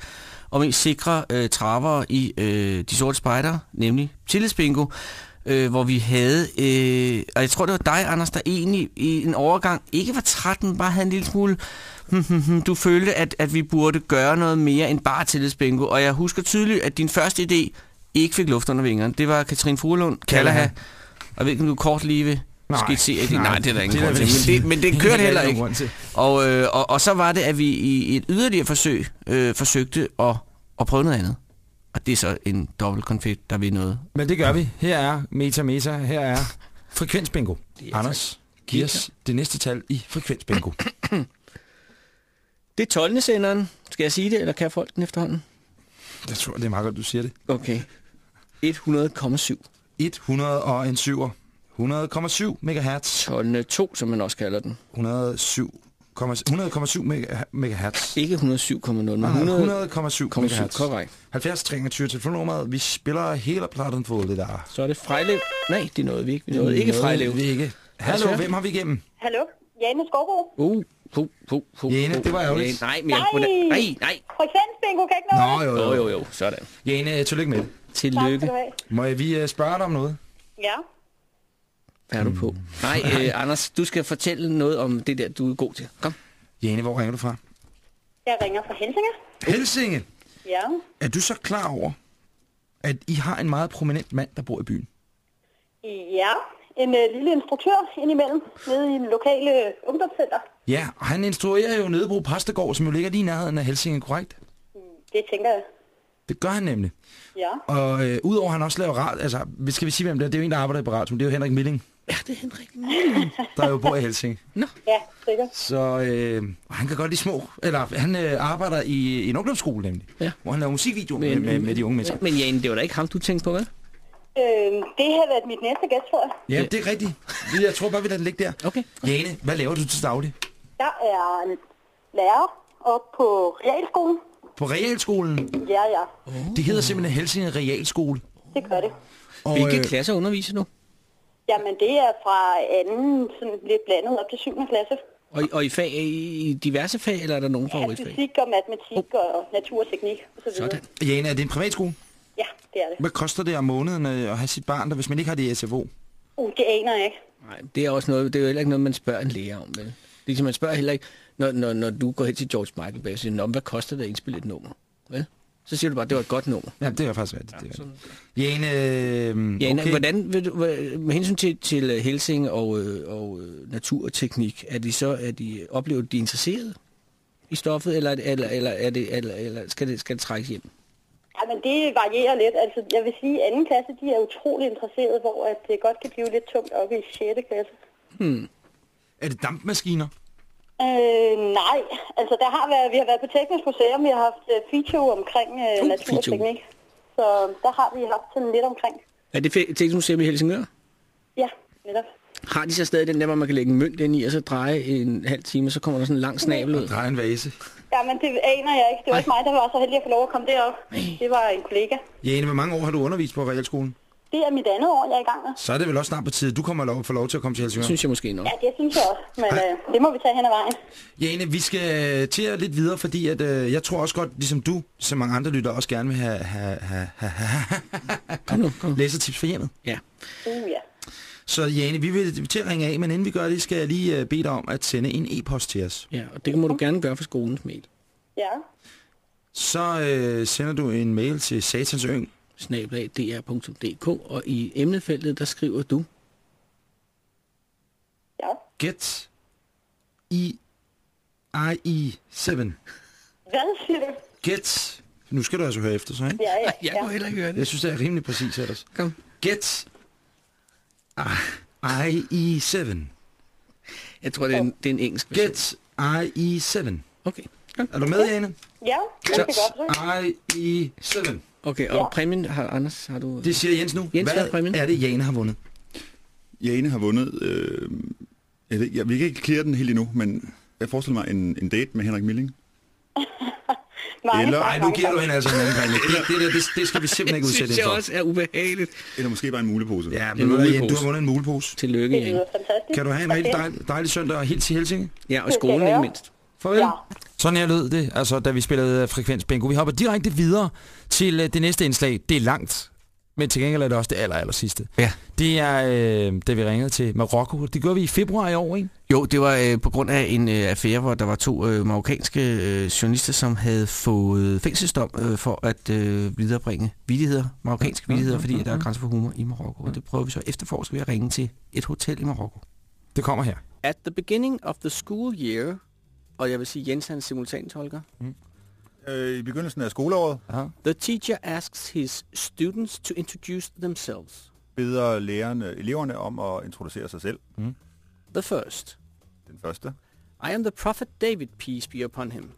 og mest sikre øh, travere i øh, De Sorte Spejder, nemlig Tillidsbingo, øh, hvor vi havde, øh, og jeg tror det var dig, Anders, der egentlig i en overgang ikke var træt, men bare havde en lille smule, hmm, hmm, hmm, du følte, at, at vi burde gøre noget mere end bare Tillidsbingo, og jeg husker tydeligt, at din første idé ikke fik luft under vingerne. Det var Katrin Furlund, Kalaha, og om du kort lige vil Nej. skitsere. Nej, Nej, det er der ingen det grund til. Men det, men det kørte er heller ikke. Og, øh, og, og så var det, at vi i et yderligere forsøg øh, forsøgte at, at prøve noget andet. Og det er så en dobbelt konfekt, der vil noget. Men det gør vi. Her er Meta Meta. Her er Frekvensbingo. Anders, giv os det næste tal i Frekvensbingo. Det er 12. senderen. Skal jeg sige det, eller kan folk den efterhånden? Jeg tror, det er meget godt, du siger det. Okay. 100,7. 100 og en 7'er. 100,7 MHz. 12. 2, som man også kalder den. 107 100,7 mega- megahertz. Ikke 107,0, men Nej, 100. 100,7 100,7, megahertz. korrekt. 70 23 telefonnummeret. Vi spiller hele platten for det der. Så er det Frejlev. Nej, det nåede vi ikke. Vi nåede ikke Frejlev. vi ikke. Hallo, hvem har vi igennem? Hallo? Jane Skovbo? Uh, pu, pu, pu. Jane, det var ærgerligt. Nej, men Nej! jeg, hvordan- nej, nej. Frekvensbingo kan ikke nå Nå, jo, Jo, jo, jo. Sådan. Jane, tillykke med det. Tillykke. Må jeg, vi uh, spørge dig om noget? Ja. Hvad er du på? Nej, øh, Anders, du skal fortælle noget om det der, du er god til. Kom. Jane, hvor ringer du fra? Jeg ringer fra Helsinge. Helsinge. Ja. Er du så klar over, at I har en meget prominent mand, der bor i byen? Ja. En uh, lille instruktør indimellem nede i den lokale øh, ungdomscenter. Ja, og han instruerer jo Nedebro Præstegård, som jo ligger lige i nærheden af Helsinge, korrekt? Det tænker jeg. Det gør han nemlig. Ja. Og øh, udover at han også laver rat, altså, vi- skal vi sige, hvem det er? Det er jo en, der arbejder i Baratum. Det er jo Henrik Milling, Ja, det er Henrik. der jo bor i Helsinge. Ja, sikkert. Så øh, han kan godt lide små. Eller han øh, arbejder i, i en ungdomsskole nemlig. Ja. Hvor han laver musikvideoer med, med, med de unge mennesker. Men Jane, det var da ikke ham, du tænkte på, hvad? Øh, det har været mit næste gæst, tror jeg. Ja, det er rigtigt. Jeg tror bare, vi lader det ligge der. Okay. Jane, hvad laver du til daglig? Jeg er lærer op på realskolen. På realskolen. Ja, ja. Det hedder simpelthen Helsinge Realskole. Det gør det. Og, Hvilke øh, klasser underviser du? Jamen, det er fra anden, sådan lidt blandet op til 7. klasse. Og, i- og i, fag, i diverse fag, eller er der nogen Ja, favoritfag? fysik og matematik og natur og teknik videre. Sådan. Jane, er det en privatskole? Ja, det er det. Hvad koster det om måneden øh, at have sit barn der, hvis man ikke har det i SFO? Uh, det aner jeg ikke. Nej, det er også noget, det er jo heller ikke noget, man spørger en lærer om, vel? Ligesom man spørger heller ikke, når, når, når du går hen til George Michael Bay og siger, "Nå, men hvad koster det at indspille et nummer? Vel? Så siger du bare, det var et godt nummer. Ja, det er faktisk rigtigt. Det er. Jane, øh, Jane, okay. hvordan vil du, med hensyn til, til øh, Helsing og, øh, og øh, naturteknik, er de så, er de, oplever de interesserede i stoffet, eller, er det- eller, eller, er det, eller, eller skal, det, skal det trækkes hjem? Jamen, det varierer lidt. Altså, jeg vil sige, at anden klasse, de er utrolig interesserede, hvor at det godt kan blive lidt tungt oppe i 6. klasse. Hmm. Er det dampmaskiner? Øh, nej, altså der har været, vi har været på Teknisk Museum, vi har haft uh, feature omkring uh, Uh, natur og feature. teknik. Så der har vi haft sådan lidt omkring. Er det Teknisk Museum i Helsingør? Ja, netop. Har de så stadig den der, hvor man kan lægge en mønt ind i, og så dreje en halv time, så kommer der sådan en lang snabel ud? Dreje en vase. Jamen, det aner jeg ikke. Det var ikke mig, der var så heldig at få lov at komme derop. Det var en kollega. Jane, hvor mange år har du undervist på realskolen? Det er mit andet år, jeg er i gang med. Så er det vel også snart på tide, du kommer lov, får lov til at komme til Helsingør. Synes jeg måske nok. Ja, det synes jeg også. Men øh, det må vi tage hen ad vejen. Jane, vi skal til at lidt videre, fordi at, øh, jeg tror også godt, ligesom du, som mange andre lytter, også gerne vil have, have, have, have, have Kom nu, kom nu. læsertips for hjemmet. Ja. Uh, ja. Så Jane, vi vil til at ringe af, men inden vi gør det, skal jeg lige øh, bede dig om at sende en e-post til os. Ja, og det må du gerne gøre for skolens mail. Ja. Så øh, sender du en mail til satansøng. snablag.dr.dk, og i emnefeltet, der skriver du, Ja. Get i IE7. Hvad siger du? Get. Nu skal du altså høre efter, så ikke? Ja, ja. jeg kunne heller ikke høre det. Jeg synes, det er rimelig præcis ellers. Kom. Get IE7. Jeg tror, det er en, det er en engelsk version. Get IE7. Okay. Kom. Er du med, Jane? Ja, det kan godt se. IE7. Okay, og Ja. præmien har Anders, har du... Det siger Jens nu. Jens, hvad er Hvad præmien? er det, Jane har vundet? Jane har vundet... Øh, jeg, ved, ikke- jeg vil ikke klare den helt endnu, men jeg forestiller mig en, en date med Henrik Milling. Mange Eller- Nej, nu giver du hende altså en anden præmie. Det, det, der, det, det skal vi simpelthen ikke det udsætte synes hende jeg for. også er ubehageligt. Eller måske bare en mulepose. Ja, En men ved du mulepose. du har vundet en mulepose. Tillykke, Det Jane. lyder fantastisk. Kan du have en rigtig dejlig, dejlig søndag og helt til Helsinge? Ja, og Det skolen jeg ikke mindst. Farvel. Ja. Sådan her lød det, altså da vi spillede øh, Frekvens Bingo. Vi hopper direkte videre til øh, det næste indslag. Det er langt, men til gengæld er det også det aller, aller sidste. Ja. Det er, øh, da vi ringede til Marokko. Det gjorde vi i februar i år, ikke? Jo, det var øh, på grund af en øh, affære, hvor der var to øh, marokkanske øh, journalister, som havde fået fængselsdom øh, for at øh, viderebringe vidigheder, marokkanske vidigheder, fordi der er grænser for humor i Marokko. Og det prøver vi så at efterforske ved at ringe til et hotel i Marokko. Det kommer her. At the beginning of the school year, og jeg vil sige Jens han simultantolker, Øh, I begyndelsen af skoleåret the teacher asks his students to introduce themselves. beder læreren øh, eleverne om at introducere sig selv. The first. Den første. I am the prophet David, peace be upon him.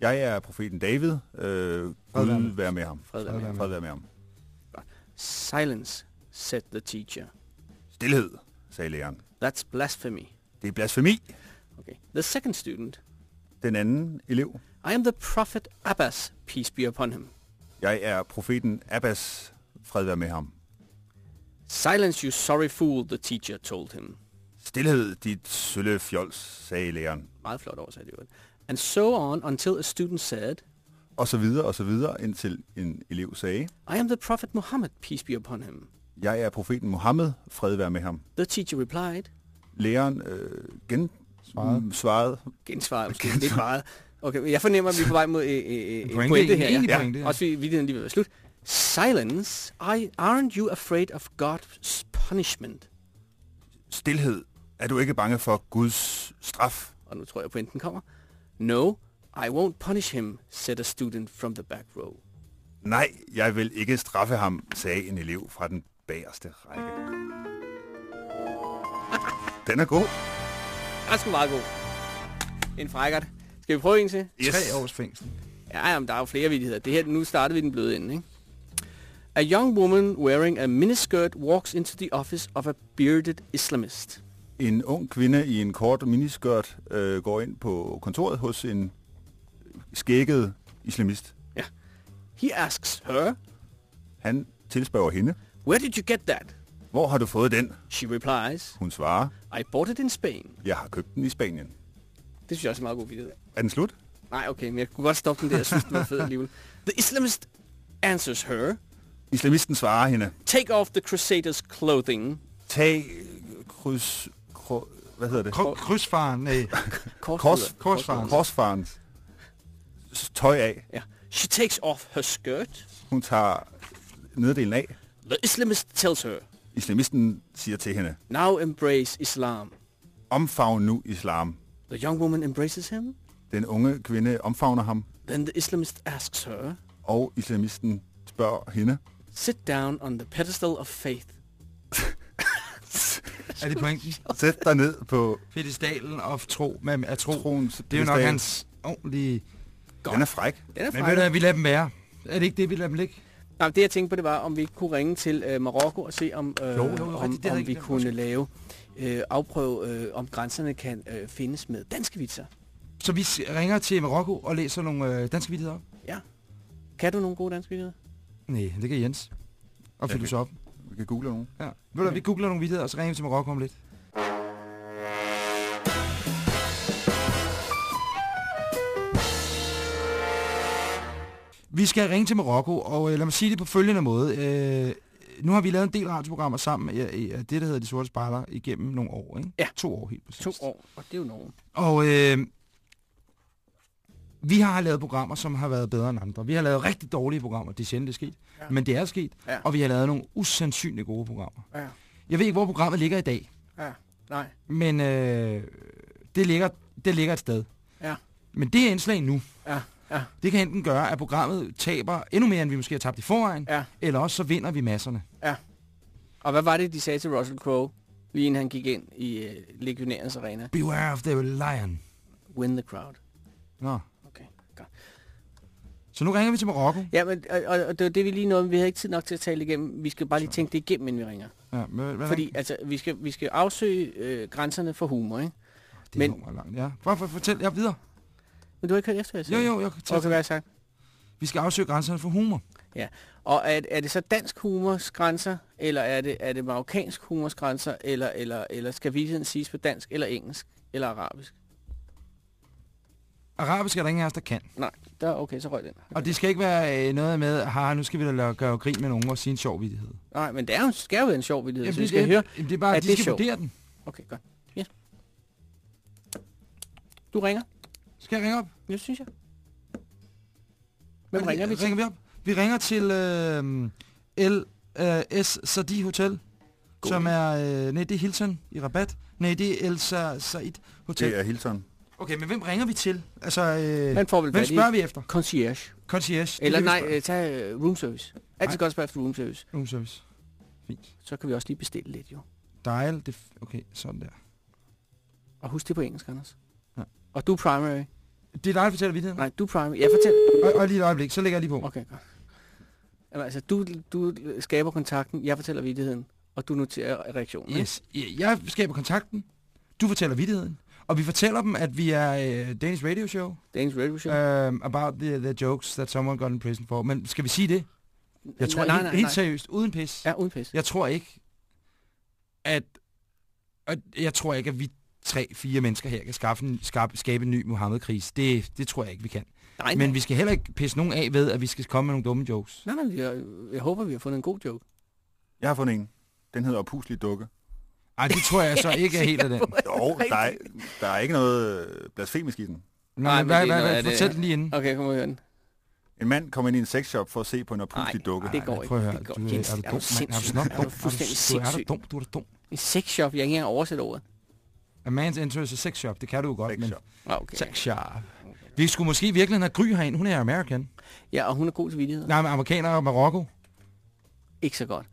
Jeg er profeten David. Øh, Gud være med ham. Fred være med ham. Fred være med ham. Silence, said the teacher. Stilhed, sagde læreren. That's blasphemy. Det er blasfemi. Okay. The second student. Den anden elev. I am the prophet Abbas, peace be upon him. Jeg er profeten Abbas, fred være med ham. Silence, you sorry fool, the teacher told him. Stilhed, dit sølle fjols, sagde læreren. Meget flot oversat øvrigt. And so on until a student said, Og så videre, og så videre, indtil en elev sagde, I am the prophet Muhammad, peace be upon him. jeg er profeten Mohammed, fred være med ham. The teacher replied, Læreren øh, gen Svarede. mm, svarede. gensvaret måske lidt meget. Okay, jeg fornemmer, at vi er på vej mod øh, øh, øh, Pointe, pointe her. en ja. pointe, ja. Også fordi vidtigheden lige være slut. Silence, I, aren't you afraid of God's punishment? Stilhed, er du ikke bange for Guds straf? Og nu tror jeg, pointen kommer. No, I won't punish him, said a student from the back row. Nej, jeg vil ikke straffe ham, sagde en elev fra den bagerste række. Den er god. Det er sgu meget god. En frækkert. Skal vi prøve en til? Yes. Tre års fængsel. Ja, jamen, der er jo flere vidigheder. Det her, nu starter vi den bløde ende, ikke? A young woman wearing a miniskirt walks into the office of a bearded Islamist. En ung kvinde i en kort miniskørt øh, går ind på kontoret hos en skægget islamist. Ja. He asks her, Han tilspørger hende. Where did you get that? Hvor har du fået den? She replies, Hun svarer, I bought it in Spain. jeg har købt den i Spanien. Det synes jeg også er en meget god vidighed. Er den slut? Nej, okay, men jeg kunne godt stoppe den der. Jeg synes, den var fed alligevel. The Islamist answers her, Islamisten svarer hende, Take off the crusaders' clothing. tag kryds... Kro, hvad hedder det? Kry- krydsfaren, nej. Kors, Korsfarens. korsfarens tøj af. Ja. She takes off her skirt. Hun tager nederdelen af. The Islamist tells her, Islamisten siger til hende, now embrace Islam. omfavn nu islam. The young woman embraces him. Den unge kvinde omfavner ham, Then the Islamist asks her, og islamisten spørger hende, sit down on the pedestal of faith. Er det pointen? sæt dig ned på Pedestalen of tro, med at tro. troens Det er jo nok pedestal." hans ordentlige... Den er fræk. Den er Men fræk. ved du vi lader dem være. Er det ikke det, vi lader dem ligge? Nej, det jeg tænkte på, det var, om vi ikke kunne ringe til øh, Marokko og se, om, øh, Jo, jo, jo, om, det havde om vi kunne glemt, lave øh, afprøve, øh, om grænserne kan øh, findes med danske vitser. Så vi ringer til Marokko og læser nogle øh, danske vittigheder op? Ja. Kan du nogle gode danske vittigheder? Nej, det kan Jens. Og Jeg filosof. Vi kan google nogen. Ja. Ved du hvad, vi googler nogle vittigheder, og så ringer vi til Marokko om lidt. Vi skal ringe til Marokko, og øh, lad mig sige det på følgende måde. Øh, nu har vi lavet en del radioprogrammer sammen i, i, i det, der hedder De Sorte Spejler, igennem nogle år, ikke? Ja. To år helt præcis. To år, og det er jo nogen. Og øh, vi har lavet programmer, som har været bedre end andre. Vi har lavet rigtig dårlige programmer, det er sjældent, det er sket. Ja. Men det er sket, Ja. og vi har lavet nogle usandsynligt gode programmer. Ja. Jeg ved ikke, hvor programmet ligger i dag, Ja, nej. men øh, det, ligger, det ligger et sted. Ja. Men det her indslag nu, Ja, ja. det kan enten gøre, at programmet taber endnu mere, end vi måske har tabt i forvejen, Ja. eller også så vinder vi masserne. Og hvad var det, de sagde til Russell Crowe, lige inden han gik ind i øh, Legionærens arena? Beware of the lion. Win the crowd. Nå. Okay, godt. Så nu ringer vi til Marokko. Ja, men, og, og, og det var det, vi lige nåede. Vi havde ikke tid nok til at tale igennem. Vi skal bare lige tænke det igennem, inden vi ringer. Ja, hvad, hvad Fordi altså, vi skal, vi skal afsøge øh, grænserne for humor, ikke? det men- er men, langt, ja. Prøv at fortælle jer videre. Men du har ikke hørt efter, hvad jeg Jo, sagde? jo, jeg kan tage Okay, hvad har jeg sagt? Vi skal afsøge grænserne for humor. Og er, er det så dansk humors grænser, eller er det, er det marokkansk humors grænser, eller, eller, eller skal vittigheden siges på dansk, eller engelsk, eller arabisk? Arabisk er der ingen af os, der kan. Nej, der, okay, så røg den. Og det skal ikke være øh, noget med, haha, nu skal vi da gøre grin med nogen og sige en sjov vittighed. Nej, men det er jo, skal jo være en sjov vittighed, så vi det, skal det, høre, jamen, det er bare, at de det skal sjovt. vurdere den. Okay, godt. Ja. Du ringer? Skal jeg ringe op? Ja, synes jeg. Hvem det- ringer vi til? Ringer vi op? Vi ringer til øh, L, øh, S. Sadi Hotel, God som er, øh, nej, det er Hilton i rabat. Nej, det er El Sa Said Hotel. Det er Hilton. Okay, men hvem ringer vi til? Altså, øh, Man får vel hvem spørger vi efter? Concierge. Concierge. er Eller det, nej, øh, tag øh, room service. Altid Nej. godt spørge efter room service. Room service. Fint. Så kan vi også lige bestille lidt, jo. Dial, det, okay, sådan der. Og husk det på engelsk, Anders. Ja. Og du primary. Det er dig, der fortæller vittigheden. Nej, du primary. Jeg fortæller. Og, og lige et øjeblik, så lægger jeg lige på. Okay, godt. Jamen, altså, du, du skaber kontakten, jeg fortæller vittigheden, og du noterer reaktionen. ikke? Yes. Jeg skaber kontakten, du fortæller vittigheden, Og vi fortæller dem, at vi er uh, Danish Radio Show. Danish Radio Show. Um, about the, the jokes that someone got in prison for. Men skal vi sige det? Jeg tror Nej, helt, nej, helt nej. seriøst, uden pis. Ja, uden pis. Jeg tror ikke, at... at jeg tror ikke, at vi tre, fire mennesker her kan skaffe en, skabe, skabe en ny Mohammed-kris. Det, det tror jeg ikke, vi kan. Nej, Men nej. vi skal heller ikke pisse nogen af ved, at vi skal komme med nogle dumme jokes. Nej, nej, jeg, jeg håber, vi har fundet en god joke. Jeg har fundet en. Den hedder Opuslig Dukke. Ej, det tror jeg så ikke er helt af den. Jo, der er, der er ikke noget øh, blasfemisk i den. Nej, men hvad, hvad, hvad, fortæl den lige inden. Okay, kom og den. En mand kommer ind i en sexshop for at se på en opuslig dukke. det går ikke. Prøv at høre, Det går du, ikke. er, er du Er dum, mand? Er du sindssyg? Er du dum? Er du, fuldstændig du, er du sindssyg? dum? Du er da dum. En sexshop, jeg kan ikke engang oversætte ordet. A man's enters a sex shop, det kan du jo godt, men... Ah, okay. Sex shop. Vi skulle måske virkelig have Gry herind. Hun er American. Ja, og hun er god til vidigheder. Nej, men amerikaner og Marokko. Ikke så godt.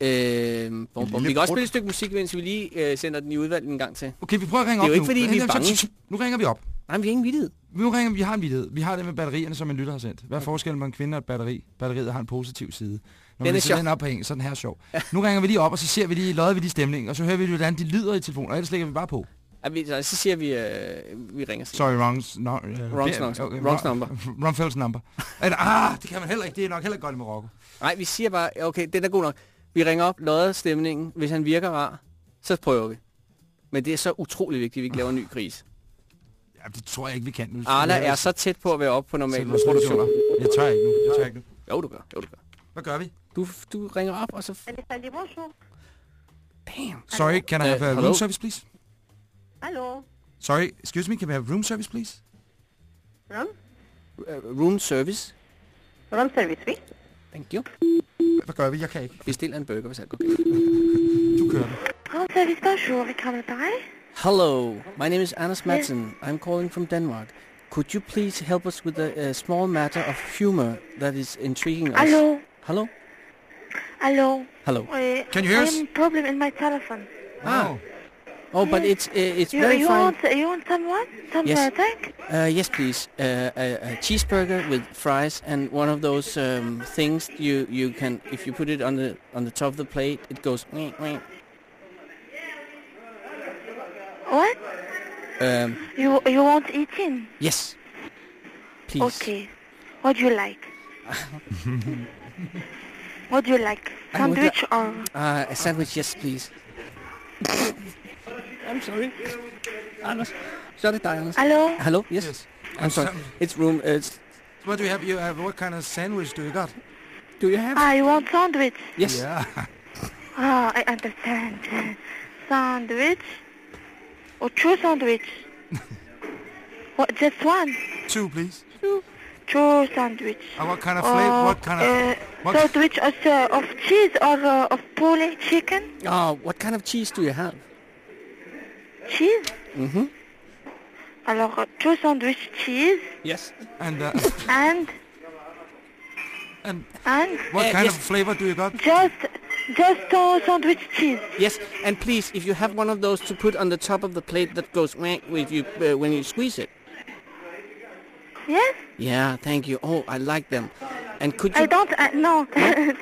Øh, bom, bom. Vi kan også spille et stykke musik, mens vi lige øh, sender den i udvalg en gang til. Okay, vi prøver at ringe Det er op jo ikke, nu. fordi vi er bange. Nu ringer vi op. Nej, men vi har ingen vidighed. Nu ringer vi, vi har en vidighed. Vi har det med batterierne, som en lytter har sendt. Hvad er forskellen på en kvinde og et batteri? Batteriet har en positiv side. Når Den vi er sjov. den op på en, så er den her sjov. Nu ringer vi lige op, og så ser vi lige, lodder vi lige stemningen, og så hører vi, hvordan de lyder i telefonen, og ellers lægger vi bare på. Ja, vi, så, så siger vi, øh, vi ringer. Sorry, wrong, no, uh, Wrong yeah, songs- okay, wrong number. Wrong number. Eller, ah, det kan man heller ikke. Det er nok heller ikke godt i Marokko. Nej, vi siger bare, okay, den er god nok. Vi ringer op, lodder stemningen. Hvis han virker rar, så prøver vi. Men det er så utrolig vigtigt, at vi ikke laver en ny kris. Ja, det tror jeg ikke, vi kan. Nu Arla er så tæt på at være oppe på normal produktion. Jeg tør ikke nu. Jeg tør ikke nu. Jo, du gør. Jo, du gør. Hvad gør vi? Du, du ringer op, og så... Damn. Sorry, can I have a room service, please? Hallo? Sorry, excuse me, can we have room service, please? Room? Uh, room service. Room service, oui? Thank you. Hvad gør vi? Jeg kan ikke. Bestil en burger, hvis alt går galt. Du kører den. Room service, bonjour, vi kommer dig. Hello, my name is Anders Madsen. I'm calling from Denmark. Could you please help us with a, a small matter of humor that is intriguing us? Hello? Hello? Hello? Hello. Uh, Can you hear I us? am problem in my telephone. Ah. Oh, but it's uh, it's You, very you fine. want you want someone? Some Yes. uh, drink? Uh, yes, please. Uh, a, a cheeseburger with fries and one of those um, things you you can if you put it on the on the top of the plate, it goes. Wee, wee. What? Um, You you want eating? yes, please. Okay. What do you like? what do you like? Sandwich li- or Uh, a sandwich, yes, please. I'm sorry. Anders. Så er Anders. Hello? Hello? Yes. Yes. I'm sorry. It's room... Uh, it's, What do you have? You have what kind of sandwich do you got? do you have... ah, you want sandwich? Yes. Yeah. Ah, I understand. Sandwich or two sandwich? what? Just one? Two, please. Two sandwich. Uh, what kind of flavor? What kind of? Uh, what- sandwich of, uh, of cheese or uh, of poultry chicken? Oh, what kind of cheese do you have? Cheese? Mm-hmm. Alors, uh, two sandwich cheese Yes. And uh, and and and what Uh, kind yes. of flavor do you got? just just two sandwich cheese. Yes, and please, if you have one of those to put on the top of the plate that goes whack with you uh, when you squeeze it. Yes? Yeah, thank you. Oh, I like them. And could you... I don't uh, no.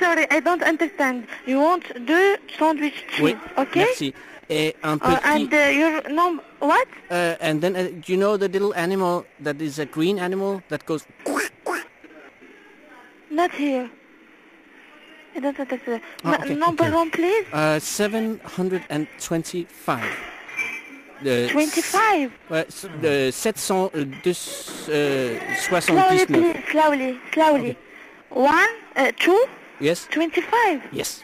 Sorry, I don't understand. You want two sandwich cheese, Wait, okay? Merci. Uh, un Uh, petit... and uh, your num what? Uh, and then, uh, do you know the little animal that is a green animal that goes... Not here. I don't understand. Oh, okay, number okay. one, please. Uh, 725. S- 25. Ouais, s- euh, 779. Slowly, please. Slowly, slowly. One, uh, two, Yes? 25. Yes.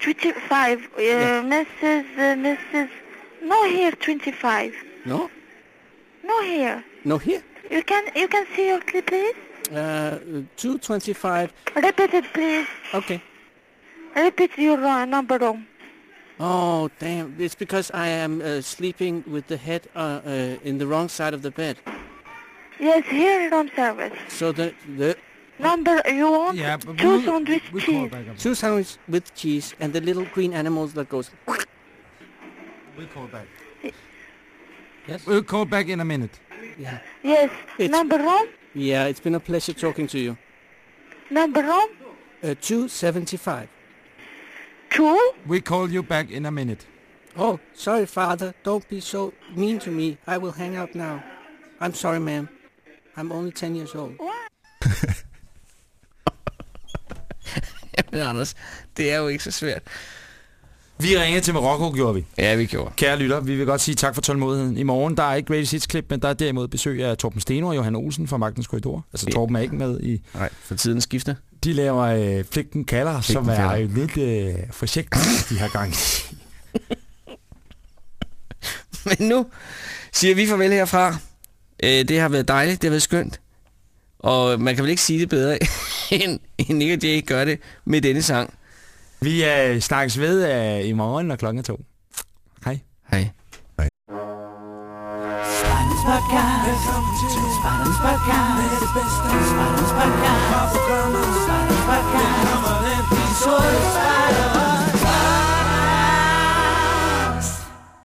25. Uh, Mrs. Uh, Mrs. No here, 25. No? No here. No here? You can you can see your clip, please. Uh, 225. Repeat it, please. Okay. Repeat your uh, number room. Oh, damn. It's because I am uh, sleeping with the head uh, uh, in the wrong side of the bed. Yes, here room service. So the, the Number you want Yeah, but two we'll- sandwich we call cheese. back two sandwich with cheese and the little green animals that goes... We'll call back. Yes? We'll call back in a minute. Yeah. Yes. It's- Number room. Yeah, it's been a pleasure talking to you. Number room. Uh, 275. Two. We call you back in a minute. Oh, sorry, father. Don't be so mean to me. I will hang up now. I'm sorry, ma'am. I'm only 10 years old. Jamen, Anders, det er jo ikke så svært. Vi ringede til Marokko, gjorde vi. Ja, vi gjorde. Kære lytter, vi vil godt sige tak for tålmodigheden. I morgen, der er ikke Greatest Hits klip, men der er derimod besøg af Torben Steno og Johan Olsen fra Magtens Korridor. Altså, Torben er ikke med i... Nej, for tiden skifter. De laver øh, Pligten kalder, Pligten som er kalder. lidt øh, projekt, de har gang i. Men nu siger vi farvel herfra. Øh, det har været dejligt, det har været skønt. Og man kan vel ikke sige det bedre, end, end Nick og Jay gør det med denne sang. Vi øh, snakkes ved øh, i morgen, når klokken er to. Hej. Hej. Podcast. Velkommen til Spartans Podcast. Det er det bedste. Spartans Podcast. Spartans Podcast. Det kommer den sorte spejder.